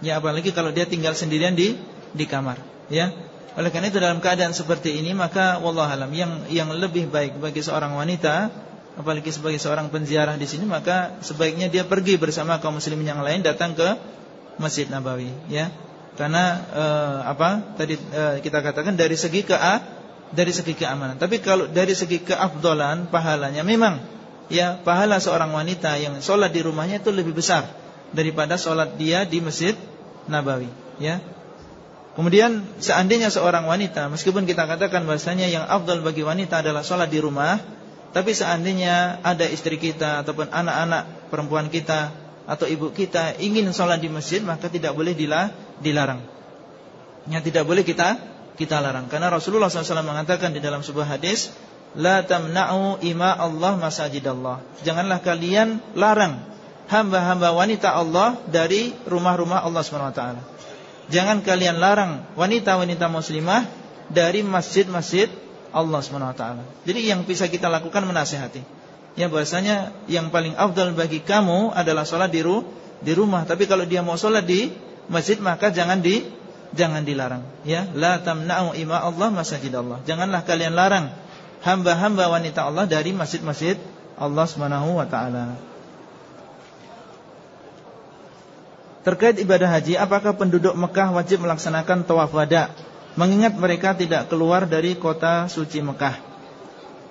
Ya apalagi kalau dia tinggal sendirian di di kamar. Ya oleh karena itu dalam keadaan seperti ini maka wallahualam yang yang lebih baik bagi seorang wanita apalagi sebagai seorang penziarah di sini maka sebaiknya dia pergi bersama kaum muslimin yang lain datang ke Masjid Nabawi. Ya karena eh, apa tadi eh, kita katakan dari segi ke dari segi keamanan. Tapi kalau dari segi keafdolan pahalanya memang ya pahala seorang wanita yang sholat di rumahnya itu lebih besar daripada sholat dia di Masjid Nabawi ya. Kemudian seandainya seorang wanita Meskipun kita katakan bahasanya yang afdal bagi wanita adalah sholat di rumah Tapi seandainya ada istri kita Ataupun anak-anak perempuan kita Atau ibu kita ingin sholat di masjid Maka tidak boleh dilarang. Yang tidak boleh kita kita larang. Karena Rasulullah SAW mengatakan di dalam sebuah hadis La tamna'u ima Allah masajid Allah Janganlah kalian larang Hamba-hamba wanita Allah Dari rumah-rumah Allah SWT Jangan kalian larang wanita-wanita muslimah dari masjid-masjid Allah SWT. Jadi yang bisa kita lakukan menasehati. Ya bahasanya yang paling afdal bagi kamu adalah sholat di, ru di rumah. Tapi kalau dia mau sholat di masjid maka jangan di jangan dilarang ya la tamna'u ima Allah masjid Allah janganlah kalian larang hamba-hamba wanita Allah dari masjid-masjid Allah Subhanahu wa taala. Terkait ibadah haji apakah penduduk Mekah wajib melaksanakan tawaf wada? Mengingat mereka tidak keluar dari kota suci Mekah.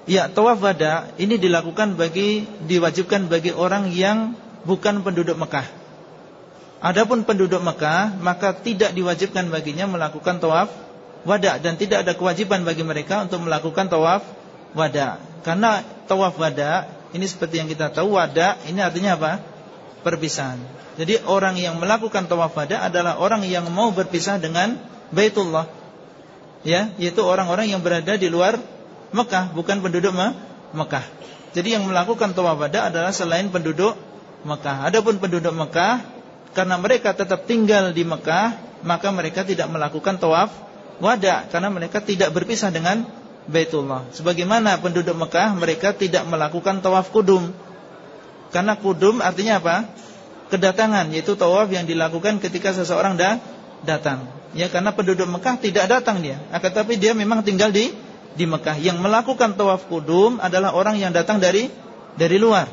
Ya, tawaf wada ini dilakukan bagi diwajibkan bagi orang yang bukan penduduk Mekah. Adapun penduduk Mekah, maka tidak diwajibkan baginya melakukan tawaf wada dan tidak ada kewajiban bagi mereka untuk melakukan tawaf wada. Karena tawaf wada ini seperti yang kita tahu wada ini artinya apa? Perpisahan. Jadi orang yang melakukan tawaf wada adalah orang yang mau berpisah dengan Baitullah. Ya, yaitu orang-orang yang berada di luar Mekah, bukan penduduk Mekah. Jadi yang melakukan tawaf wada adalah selain penduduk Mekah. Adapun penduduk Mekah, karena mereka tetap tinggal di Mekah, maka mereka tidak melakukan tawaf wada karena mereka tidak berpisah dengan Baitullah. Sebagaimana penduduk Mekah, mereka tidak melakukan tawaf kudum. Karena kudum artinya apa? Kedatangan, yaitu tawaf yang dilakukan ketika seseorang dah datang. Ya, karena penduduk Mekah tidak datang dia, akan tapi dia memang tinggal di di Mekah yang melakukan tawaf kudum adalah orang yang datang dari dari luar.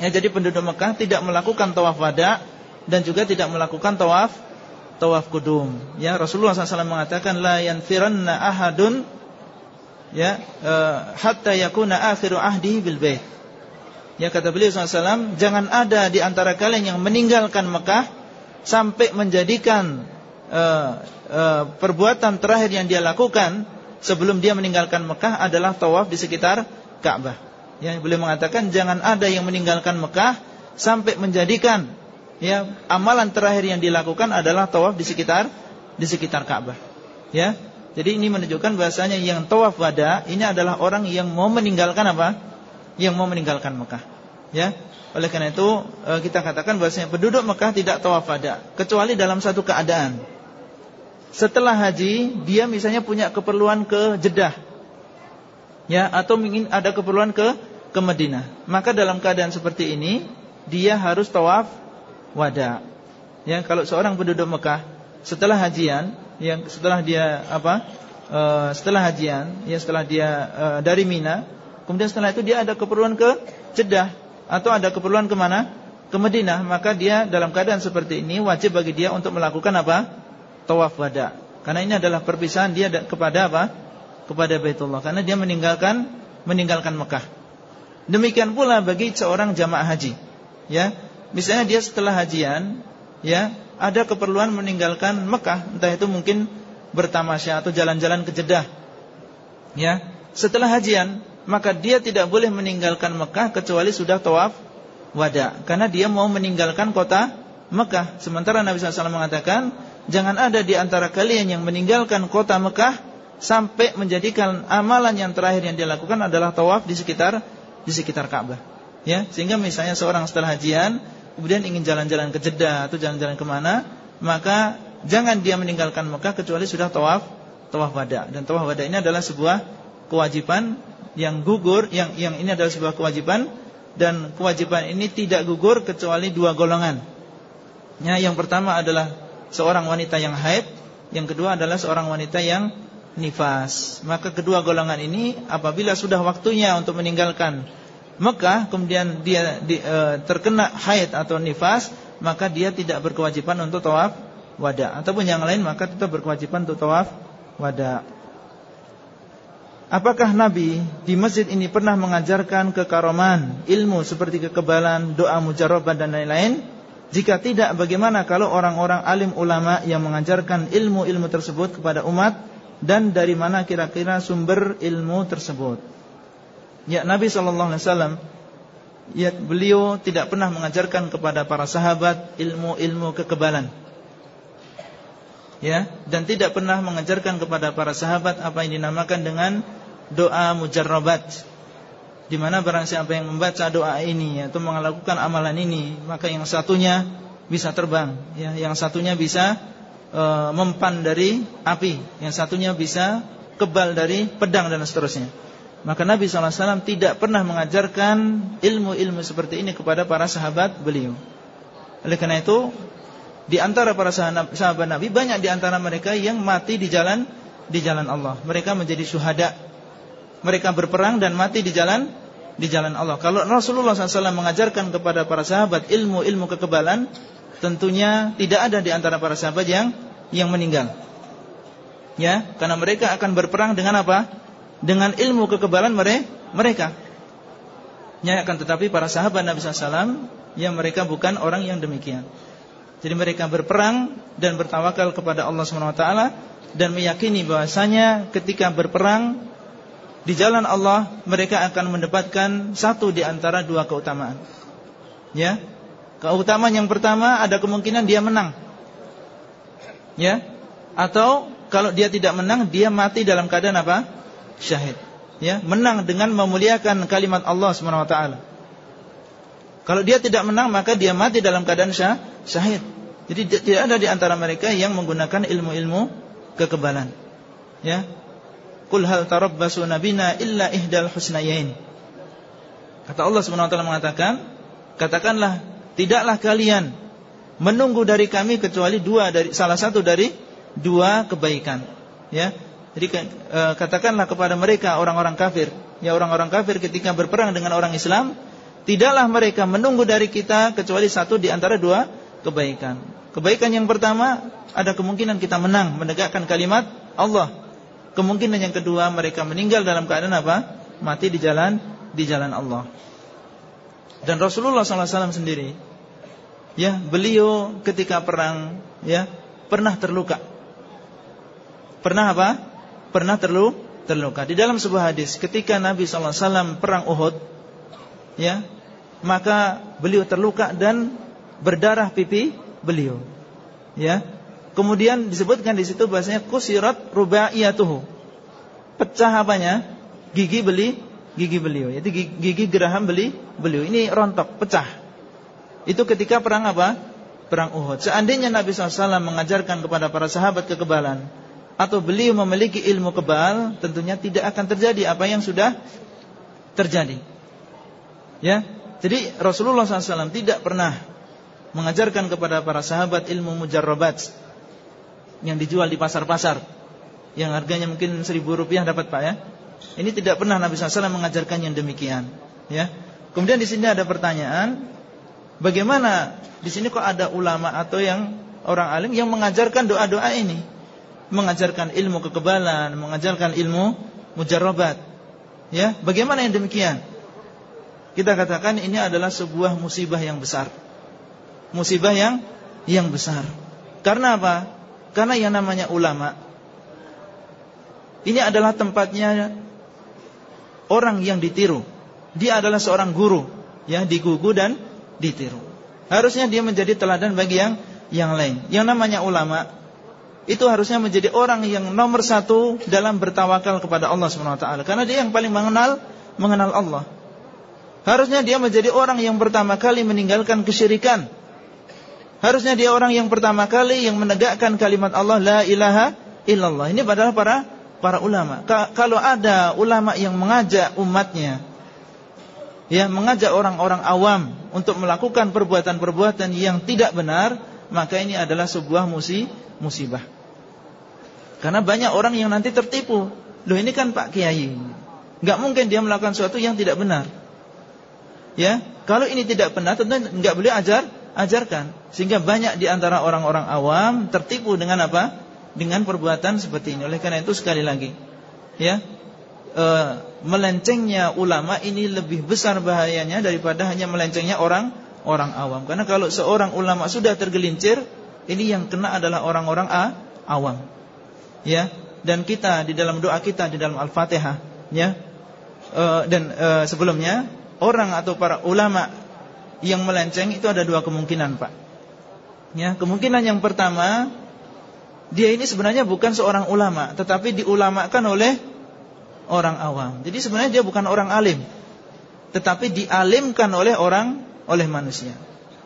Ya, jadi penduduk Mekah tidak melakukan tawaf wada dan juga tidak melakukan tawaf tawaf kudum. Ya, Rasulullah SAW mengatakan la yanfiranna ahadun ya uh, hatta yakuna akhiru ahdi bil bait. Ya kata beliau SAW Jangan ada di antara kalian yang meninggalkan Mekah Sampai menjadikan uh, uh, Perbuatan terakhir yang dia lakukan sebelum dia meninggalkan Mekah adalah tawaf di sekitar Ka'bah. Ya, beliau mengatakan jangan ada yang meninggalkan Mekah sampai menjadikan ya amalan terakhir yang dilakukan adalah tawaf di sekitar di sekitar Ka'bah. Ya. Jadi ini menunjukkan bahasanya yang tawaf wada ini adalah orang yang mau meninggalkan apa? Yang mau meninggalkan Mekah. Ya. Oleh karena itu eh, kita katakan bahasanya penduduk Mekah tidak tawaf wada kecuali dalam satu keadaan setelah haji dia misalnya punya keperluan ke Jeddah ya atau ingin ada keperluan ke ke Madinah maka dalam keadaan seperti ini dia harus tawaf wada ya kalau seorang penduduk Mekah setelah hajian yang setelah dia apa uh, setelah hajian ya setelah dia uh, dari Mina kemudian setelah itu dia ada keperluan ke Jeddah atau ada keperluan ke mana ke Madinah maka dia dalam keadaan seperti ini wajib bagi dia untuk melakukan apa tawaf wada. Karena ini adalah perpisahan dia kepada apa? Kepada Baitullah. Karena dia meninggalkan meninggalkan Mekah. Demikian pula bagi seorang jamaah haji. Ya, misalnya dia setelah hajian, ya, ada keperluan meninggalkan Mekah, entah itu mungkin bertamasya atau jalan-jalan ke Jeddah. Ya, setelah hajian, maka dia tidak boleh meninggalkan Mekah kecuali sudah tawaf wada, karena dia mau meninggalkan kota Mekah. Sementara Nabi SAW mengatakan, Jangan ada di antara kalian yang meninggalkan kota Mekah sampai menjadikan amalan yang terakhir yang dia lakukan adalah tawaf di sekitar di sekitar Ka'bah. Ya, sehingga misalnya seorang setelah hajian kemudian ingin jalan-jalan ke Jeddah atau jalan-jalan ke mana, maka jangan dia meninggalkan Mekah kecuali sudah tawaf tawaf wada. Dan tawaf wada ini adalah sebuah kewajiban yang gugur, yang yang ini adalah sebuah kewajiban dan kewajiban ini tidak gugur kecuali dua golongan. Ya, yang pertama adalah seorang wanita yang haid, yang kedua adalah seorang wanita yang nifas. Maka kedua golongan ini apabila sudah waktunya untuk meninggalkan Mekah, kemudian dia di, e, terkena haid atau nifas, maka dia tidak berkewajiban untuk tawaf wada. Ataupun yang lain maka tetap berkewajiban untuk tawaf wada. Apakah Nabi di masjid ini pernah mengajarkan kekaroman, ilmu seperti kekebalan, doa mujarabah dan lain-lain? Jika tidak bagaimana kalau orang-orang alim ulama yang mengajarkan ilmu-ilmu tersebut kepada umat dan dari mana kira-kira sumber ilmu tersebut? Ya Nabi sallallahu alaihi wasallam ya beliau tidak pernah mengajarkan kepada para sahabat ilmu-ilmu kekebalan. Ya, dan tidak pernah mengajarkan kepada para sahabat apa yang dinamakan dengan doa mujarrabat di mana barang siapa yang membaca doa ini atau melakukan amalan ini, maka yang satunya bisa terbang, ya, yang satunya bisa e, mempan dari api, yang satunya bisa kebal dari pedang dan seterusnya. Maka Nabi SAW tidak pernah mengajarkan ilmu-ilmu seperti ini kepada para sahabat beliau. Oleh karena itu, Di antara para sahabat Nabi banyak di antara mereka yang mati di jalan di jalan Allah. Mereka menjadi syuhada. Mereka berperang dan mati di jalan di jalan Allah. Kalau Rasulullah SAW mengajarkan kepada para sahabat ilmu-ilmu kekebalan, tentunya tidak ada di antara para sahabat yang yang meninggal. Ya, karena mereka akan berperang dengan apa? Dengan ilmu kekebalan mereka. Ya, akan tetapi para sahabat Nabi SAW yang mereka bukan orang yang demikian. Jadi mereka berperang dan bertawakal kepada Allah SWT dan meyakini bahwasanya ketika berperang di jalan Allah mereka akan mendapatkan satu di antara dua keutamaan. Ya. Keutamaan yang pertama ada kemungkinan dia menang. Ya. Atau kalau dia tidak menang dia mati dalam keadaan apa? Syahid. Ya, menang dengan memuliakan kalimat Allah taala. Kalau dia tidak menang maka dia mati dalam keadaan syah, syahid. Jadi tidak ada di antara mereka yang menggunakan ilmu-ilmu kekebalan. Ya. Qul hal tarabbasu nabina illa ihdal husnayain. Kata Allah taala mengatakan, katakanlah tidaklah kalian menunggu dari kami kecuali dua dari salah satu dari dua kebaikan. Ya. Jadi e, katakanlah kepada mereka orang-orang kafir, ya orang-orang kafir ketika berperang dengan orang Islam, Tidaklah mereka menunggu dari kita kecuali satu di antara dua kebaikan. Kebaikan yang pertama ada kemungkinan kita menang menegakkan kalimat Allah. Kemungkinan yang kedua mereka meninggal dalam keadaan apa? Mati di jalan di jalan Allah. Dan Rasulullah SAW sendiri, ya beliau ketika perang, ya pernah terluka. Pernah apa? Pernah terlu terluka. Di dalam sebuah hadis, ketika Nabi SAW perang Uhud, ya maka beliau terluka dan berdarah pipi beliau ya. Kemudian disebutkan di situ bahasanya kusirat rubaiyatuhu. Pecah apanya? Gigi beli gigi beliau. Yaitu gigi, gigi geraham beli beliau. Ini rontok pecah. Itu ketika perang apa? Perang Uhud. Seandainya Nabi SAW mengajarkan kepada para sahabat kekebalan atau beliau memiliki ilmu kebal tentunya tidak akan terjadi apa yang sudah terjadi Ya, jadi Rasulullah SAW tidak pernah mengajarkan kepada para sahabat ilmu mujarrabat yang dijual di pasar-pasar, yang harganya mungkin seribu rupiah dapat pak ya. Ini tidak pernah Nabi SAW mengajarkan yang demikian. Ya. Kemudian di sini ada pertanyaan, bagaimana di sini kok ada ulama atau yang orang alim yang mengajarkan doa-doa ini, mengajarkan ilmu kekebalan, mengajarkan ilmu mujarrabat. Ya, bagaimana yang demikian? kita katakan ini adalah sebuah musibah yang besar. Musibah yang yang besar. Karena apa? Karena yang namanya ulama ini adalah tempatnya orang yang ditiru. Dia adalah seorang guru, ya, digugu dan ditiru. Harusnya dia menjadi teladan bagi yang yang lain. Yang namanya ulama itu harusnya menjadi orang yang nomor satu dalam bertawakal kepada Allah Subhanahu Wa Taala. Karena dia yang paling mengenal mengenal Allah. Harusnya dia menjadi orang yang pertama kali meninggalkan kesyirikan. Harusnya dia orang yang pertama kali yang menegakkan kalimat Allah la ilaha illallah. Ini adalah para para ulama. kalau ada ulama yang mengajak umatnya ya mengajak orang-orang awam untuk melakukan perbuatan-perbuatan yang tidak benar, maka ini adalah sebuah musi, musibah. Karena banyak orang yang nanti tertipu. Loh ini kan Pak Kiai. Enggak mungkin dia melakukan sesuatu yang tidak benar. Ya, kalau ini tidak benar tentu enggak boleh ajar, ajarkan. Sehingga banyak di antara orang-orang awam tertipu dengan apa? Dengan perbuatan seperti ini. Oleh karena itu sekali lagi, ya, e, melencengnya ulama ini lebih besar bahayanya daripada hanya melencengnya orang orang awam. Karena kalau seorang ulama sudah tergelincir, ini yang kena adalah orang-orang a awam. Ya, dan kita di dalam doa kita di dalam Al-Fatihah, ya. E, dan e, sebelumnya orang atau para ulama yang melenceng itu ada dua kemungkinan, Pak. Ya, kemungkinan yang pertama, dia ini sebenarnya bukan seorang ulama, tetapi diulamakan oleh orang awam. Jadi sebenarnya dia bukan orang alim, tetapi dialimkan oleh orang oleh manusia.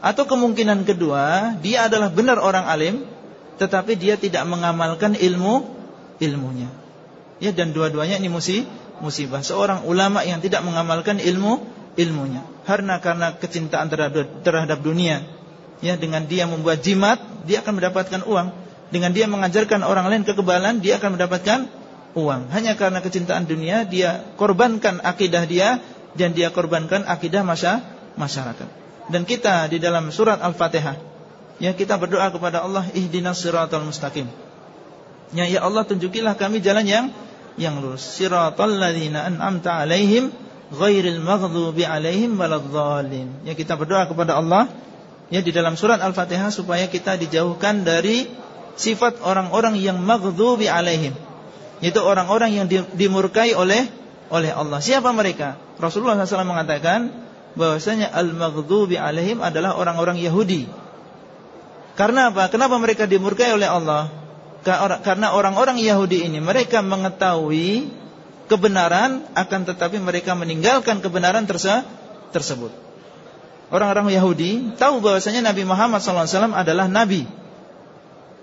Atau kemungkinan kedua, dia adalah benar orang alim, tetapi dia tidak mengamalkan ilmu ilmunya. Ya dan dua-duanya ini musibah. Seorang ulama yang tidak mengamalkan ilmu ilmunya. Karena karena kecintaan terhadap, terhadap dunia, Ya, dengan dia membuat jimat, dia akan mendapatkan uang. Dengan dia mengajarkan orang lain kekebalan, dia akan mendapatkan uang. Hanya karena kecintaan dunia, dia korbankan akidah dia dan dia korbankan akidah masyarakat. Dan kita di dalam surat Al-Fatihah, ya kita berdoa kepada Allah, ihdinas siratal mustaqim. Ya ya Allah tunjukilah kami jalan yang yang lurus. Siratal ladzina an'amta 'alaihim ghairil maghdubi 'alaihim waladhdallin. Ya kita berdoa kepada Allah ya di dalam surat Al-Fatihah supaya kita dijauhkan dari sifat orang-orang yang maghdubi 'alaihim. Yaitu orang-orang yang dimurkai oleh oleh Allah. Siapa mereka? Rasulullah SAW mengatakan bahwasanya al-maghdubi 'alaihim adalah orang-orang Yahudi. Karena apa? Kenapa mereka dimurkai oleh Allah? Karena orang-orang Yahudi ini mereka mengetahui kebenaran akan tetapi mereka meninggalkan kebenaran terse tersebut. Orang-orang Yahudi tahu bahwasanya Nabi Muhammad SAW adalah nabi.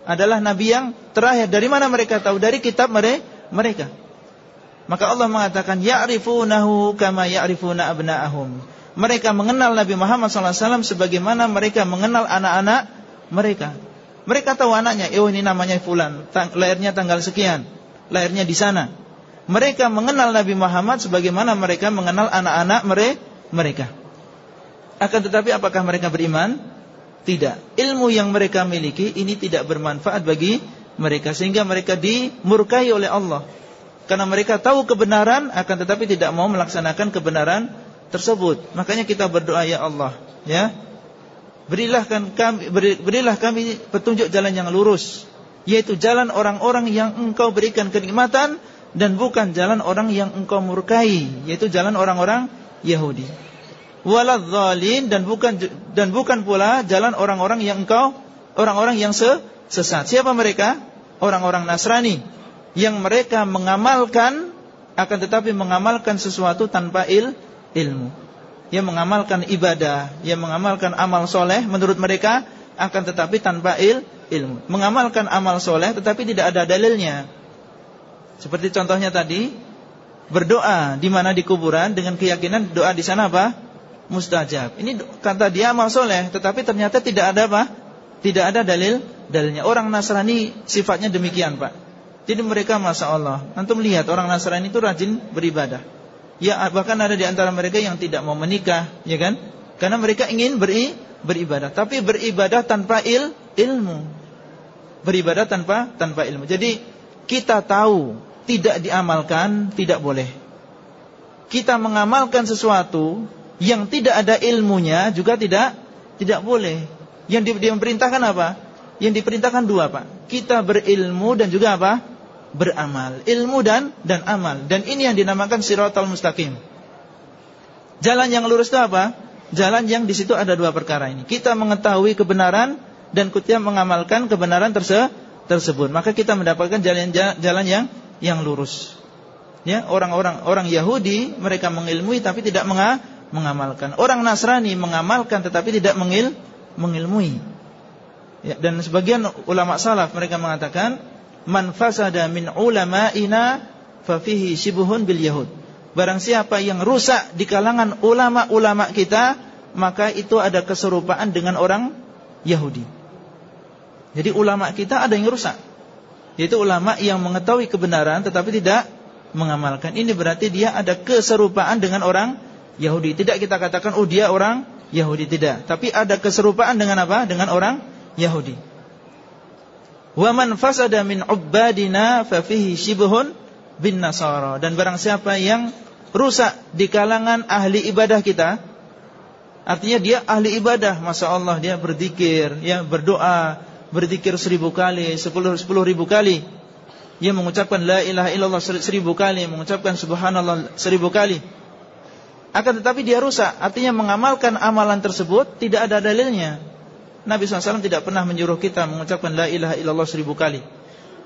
Adalah nabi yang terakhir. Dari mana mereka tahu? Dari kitab mereka. Maka Allah mengatakan ya'rifunahu kama ya'rifuna abna'ahum. Mereka mengenal Nabi Muhammad SAW sebagaimana mereka mengenal anak-anak mereka. Mereka tahu anaknya, oh ini namanya fulan, lahirnya tanggal sekian, lahirnya di sana. Mereka mengenal Nabi Muhammad sebagaimana mereka mengenal anak-anak mereka. Akan tetapi apakah mereka beriman? Tidak. Ilmu yang mereka miliki ini tidak bermanfaat bagi mereka sehingga mereka dimurkai oleh Allah. Karena mereka tahu kebenaran akan tetapi tidak mau melaksanakan kebenaran tersebut. Makanya kita berdoa ya Allah, ya Berilah kami, berilah kami petunjuk jalan yang lurus Yaitu jalan orang-orang yang engkau berikan kenikmatan Dan bukan jalan orang yang engkau murkai Yaitu jalan orang-orang Yahudi Waladzalin dan bukan dan bukan pula jalan orang-orang yang engkau orang-orang yang sesat. Siapa mereka? Orang-orang Nasrani yang mereka mengamalkan akan tetapi mengamalkan sesuatu tanpa il, ilmu yang mengamalkan ibadah, yang mengamalkan amal soleh menurut mereka akan tetapi tanpa il, ilmu. Mengamalkan amal soleh tetapi tidak ada dalilnya. Seperti contohnya tadi, berdoa di mana di kuburan dengan keyakinan doa di sana apa? Mustajab. Ini kata dia amal soleh, tetapi ternyata tidak ada apa? Tidak ada dalil dalilnya. Orang Nasrani sifatnya demikian pak. Jadi mereka masya Allah. Antum lihat orang Nasrani itu rajin beribadah. Ya bahkan ada di antara mereka yang tidak mau menikah, ya kan? Karena mereka ingin beri, beribadah, tapi beribadah tanpa il, ilmu. Beribadah tanpa tanpa ilmu. Jadi kita tahu tidak diamalkan tidak boleh. Kita mengamalkan sesuatu yang tidak ada ilmunya juga tidak tidak boleh. Yang diperintahkan apa? Yang diperintahkan dua, Pak. Kita berilmu dan juga apa? Beramal, ilmu dan dan amal. Dan ini yang dinamakan siratal mustaqim. Jalan yang lurus itu apa? Jalan yang di situ ada dua perkara ini. Kita mengetahui kebenaran dan kita mengamalkan kebenaran terse tersebut. Maka kita mendapatkan jalan jalan yang yang lurus. Ya, orang-orang orang Yahudi mereka mengilmui tapi tidak mengamalkan. Orang Nasrani mengamalkan tetapi tidak mengil mengilmui. Ya, dan sebagian ulama salaf mereka mengatakan man fasada min ulama'ina fa fihi shibhun bil yahud. Barang siapa yang rusak di kalangan ulama-ulama kita, maka itu ada keserupaan dengan orang Yahudi. Jadi ulama kita ada yang rusak. Yaitu ulama yang mengetahui kebenaran tetapi tidak mengamalkan. Ini berarti dia ada keserupaan dengan orang Yahudi. Tidak kita katakan oh dia orang Yahudi tidak, tapi ada keserupaan dengan apa? Dengan orang Yahudi. Wa man fasada min ubbadina fa fihi shibhun bin nasara. Dan barang siapa yang rusak di kalangan ahli ibadah kita, artinya dia ahli ibadah, masa Allah dia berzikir, ya berdoa, berzikir seribu kali, sepuluh sepuluh ribu kali, dia mengucapkan la ilaha illallah seribu kali, mengucapkan subhanallah seribu kali. Akan tetapi dia rusak, artinya mengamalkan amalan tersebut tidak ada dalilnya. Nabi SAW tidak pernah menyuruh kita mengucapkan la ilaha illallah seribu kali.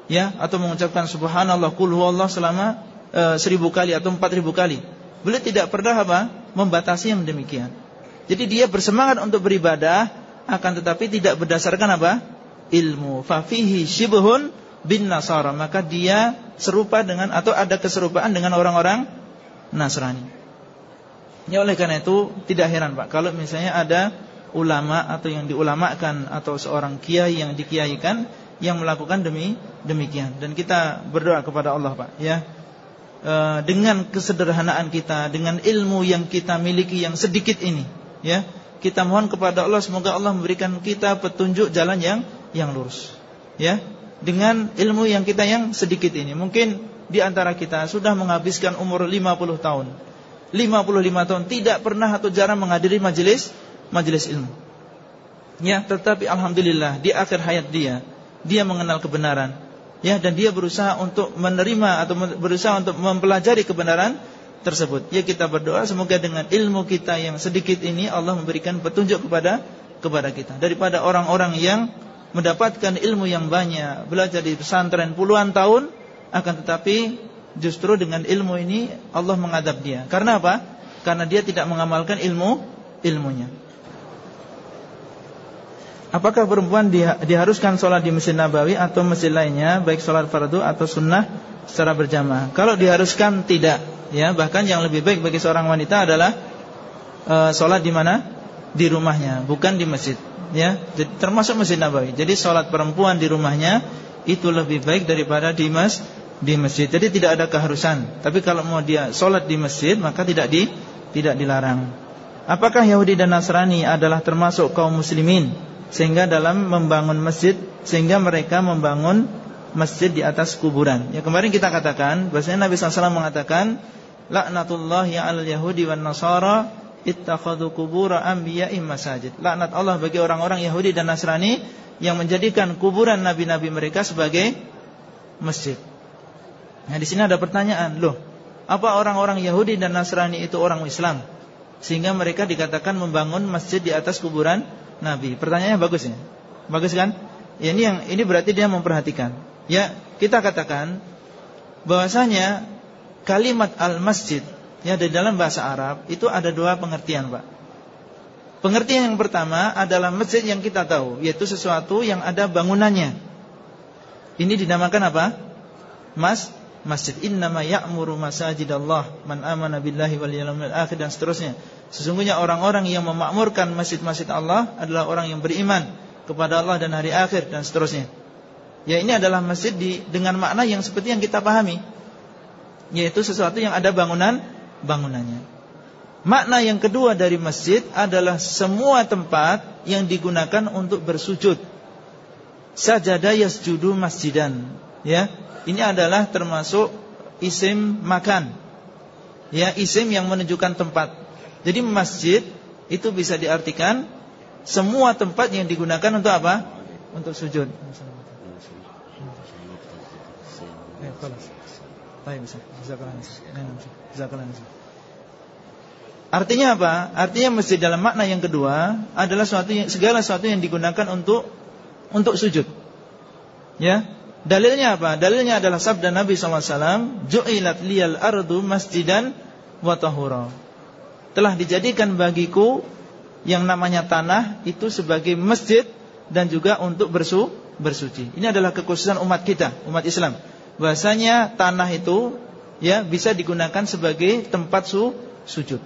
Ya, atau mengucapkan subhanallah kul huwallah selama e, seribu kali atau empat ribu kali. Beliau tidak pernah apa? Membatasi yang demikian. Jadi dia bersemangat untuk beribadah akan tetapi tidak berdasarkan apa? Ilmu. Fafihi shibhun bin nasara. Maka dia serupa dengan atau ada keserupaan dengan orang-orang Nasrani. Ya oleh karena itu tidak heran Pak kalau misalnya ada ulama atau yang diulamakan atau seorang kiai yang dikiaikan yang melakukan demi demikian. Dan kita berdoa kepada Allah Pak ya. E, dengan kesederhanaan kita dengan ilmu yang kita miliki yang sedikit ini ya kita mohon kepada Allah semoga Allah memberikan kita petunjuk jalan yang yang lurus ya. Dengan ilmu yang kita yang sedikit ini. Mungkin di antara kita sudah menghabiskan umur 50 tahun. 55 tahun tidak pernah atau jarang menghadiri majelis majelis ilmu. Ya, tetapi alhamdulillah di akhir hayat dia, dia mengenal kebenaran. Ya, dan dia berusaha untuk menerima atau berusaha untuk mempelajari kebenaran tersebut. Ya, kita berdoa semoga dengan ilmu kita yang sedikit ini Allah memberikan petunjuk kepada kepada kita daripada orang-orang yang mendapatkan ilmu yang banyak, belajar di pesantren puluhan tahun akan tetapi justru dengan ilmu ini Allah mengadab dia. Karena apa? Karena dia tidak mengamalkan ilmu ilmunya. Apakah perempuan diharuskan sholat di Masjid Nabawi atau masjid lainnya Baik sholat fardu atau sunnah secara berjamaah? Kalau diharuskan tidak. Ya Bahkan yang lebih baik bagi seorang wanita adalah uh, Sholat di mana? Di rumahnya, bukan di masjid. Ya Jadi, Termasuk Masjid Nabawi. Jadi sholat perempuan di rumahnya Itu lebih baik daripada di, mas, di masjid. Jadi tidak ada keharusan. Tapi kalau mau dia sholat di masjid Maka tidak di tidak dilarang. Apakah Yahudi dan Nasrani adalah termasuk kaum muslimin sehingga dalam membangun masjid sehingga mereka membangun masjid di atas kuburan. Ya kemarin kita katakan bahasanya Nabi SAW mengatakan laknatullahi 'alal yahudi wan nasara ittakhadhu qubur anbiya'im masajid. Laknat Allah bagi orang-orang Yahudi dan Nasrani yang menjadikan kuburan nabi-nabi mereka sebagai masjid. Nah, di sini ada pertanyaan, loh, apa orang-orang Yahudi dan Nasrani itu orang Islam? Sehingga mereka dikatakan membangun masjid di atas kuburan Nabi. Pertanyaannya bagus ya. Bagus kan? Ya, ini yang ini berarti dia memperhatikan. Ya, kita katakan bahwasanya kalimat al-masjid ya di dalam bahasa Arab itu ada dua pengertian, Pak. Pengertian yang pertama adalah masjid yang kita tahu, yaitu sesuatu yang ada bangunannya. Ini dinamakan apa? Mas masjid. Innama ya'muru masajidallah man amana billahi wal yawmil akhir dan seterusnya. Sesungguhnya orang-orang yang memakmurkan masjid-masjid Allah adalah orang yang beriman kepada Allah dan hari akhir dan seterusnya. Ya ini adalah masjid di, dengan makna yang seperti yang kita pahami. Yaitu sesuatu yang ada bangunan bangunannya. Makna yang kedua dari masjid adalah semua tempat yang digunakan untuk bersujud. Sajadah yasjudu masjidan. Ya, ini adalah termasuk isim makan. Ya, isim yang menunjukkan tempat. Jadi masjid itu bisa diartikan semua tempat yang digunakan untuk apa? Untuk sujud. Artinya apa? Artinya masjid dalam makna yang kedua adalah suatu segala sesuatu yang digunakan untuk untuk sujud. Ya. Dalilnya apa? Dalilnya adalah sabda Nabi SAW, "Ju'ilat liyal ardu masjidan wa tahura." telah dijadikan bagiku yang namanya tanah itu sebagai masjid dan juga untuk bersu bersuci. Ini adalah kekhususan umat kita, umat Islam. Bahasanya tanah itu ya bisa digunakan sebagai tempat su sujud.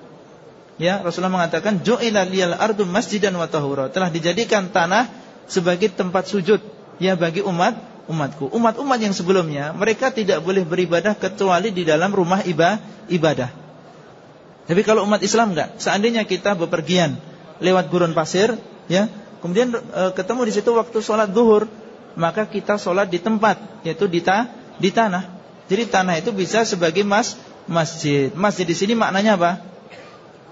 Ya, Rasulullah mengatakan ju'ila liyal ardu masjidan wa tahura. Telah dijadikan tanah sebagai tempat sujud ya bagi umat umatku. Umat-umat yang sebelumnya mereka tidak boleh beribadah kecuali di dalam rumah ibadah. Tapi kalau umat Islam enggak, seandainya kita bepergian lewat gurun pasir, ya, kemudian e, ketemu di situ waktu sholat zuhur, maka kita sholat di tempat, yaitu di, ta, di tanah. Jadi tanah itu bisa sebagai mas masjid. Masjid di sini maknanya apa?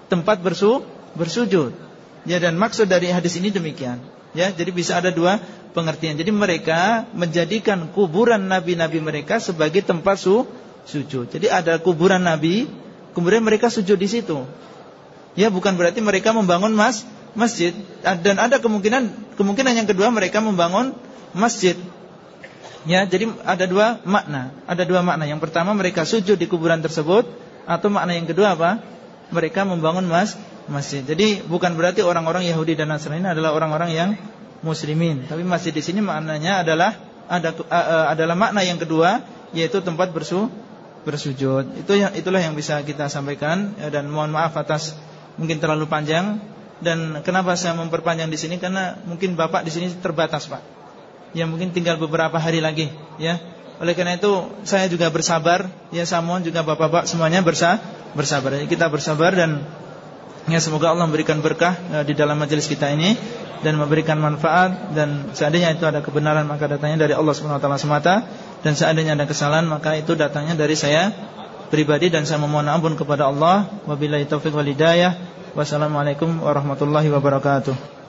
Tempat bersu bersujud. Ya dan maksud dari hadis ini demikian. Ya, jadi bisa ada dua pengertian. Jadi mereka menjadikan kuburan nabi-nabi mereka sebagai tempat su sujud. Jadi ada kuburan nabi Kemudian mereka sujud di situ. Ya, bukan berarti mereka membangun mas masjid dan ada kemungkinan kemungkinan yang kedua mereka membangun masjid. Ya, jadi ada dua makna. Ada dua makna. Yang pertama mereka sujud di kuburan tersebut atau makna yang kedua apa? Mereka membangun mas masjid. Jadi bukan berarti orang-orang Yahudi dan Nasrani adalah orang-orang yang muslimin, tapi masjid di sini maknanya adalah ada adalah makna yang kedua yaitu tempat bersu bersujud. Itu yang itulah yang bisa kita sampaikan ya, dan mohon maaf atas mungkin terlalu panjang Dan kenapa saya memperpanjang di sini karena mungkin Bapak di sini terbatas, Pak. Ya mungkin tinggal beberapa hari lagi, ya. Oleh karena itu saya juga bersabar, ya saya mohon juga Bapak-bapak semuanya bersa bersabar. Kita bersabar dan ya semoga Allah memberikan berkah ya, di dalam majelis kita ini dan memberikan manfaat dan seandainya itu ada kebenaran maka datangnya dari Allah Subhanahu wa taala semata dan seandainya ada kesalahan maka itu datangnya dari saya pribadi dan saya memohon ampun kepada Allah. Wabillahi taufik wal hidayah. Wassalamualaikum warahmatullahi wabarakatuh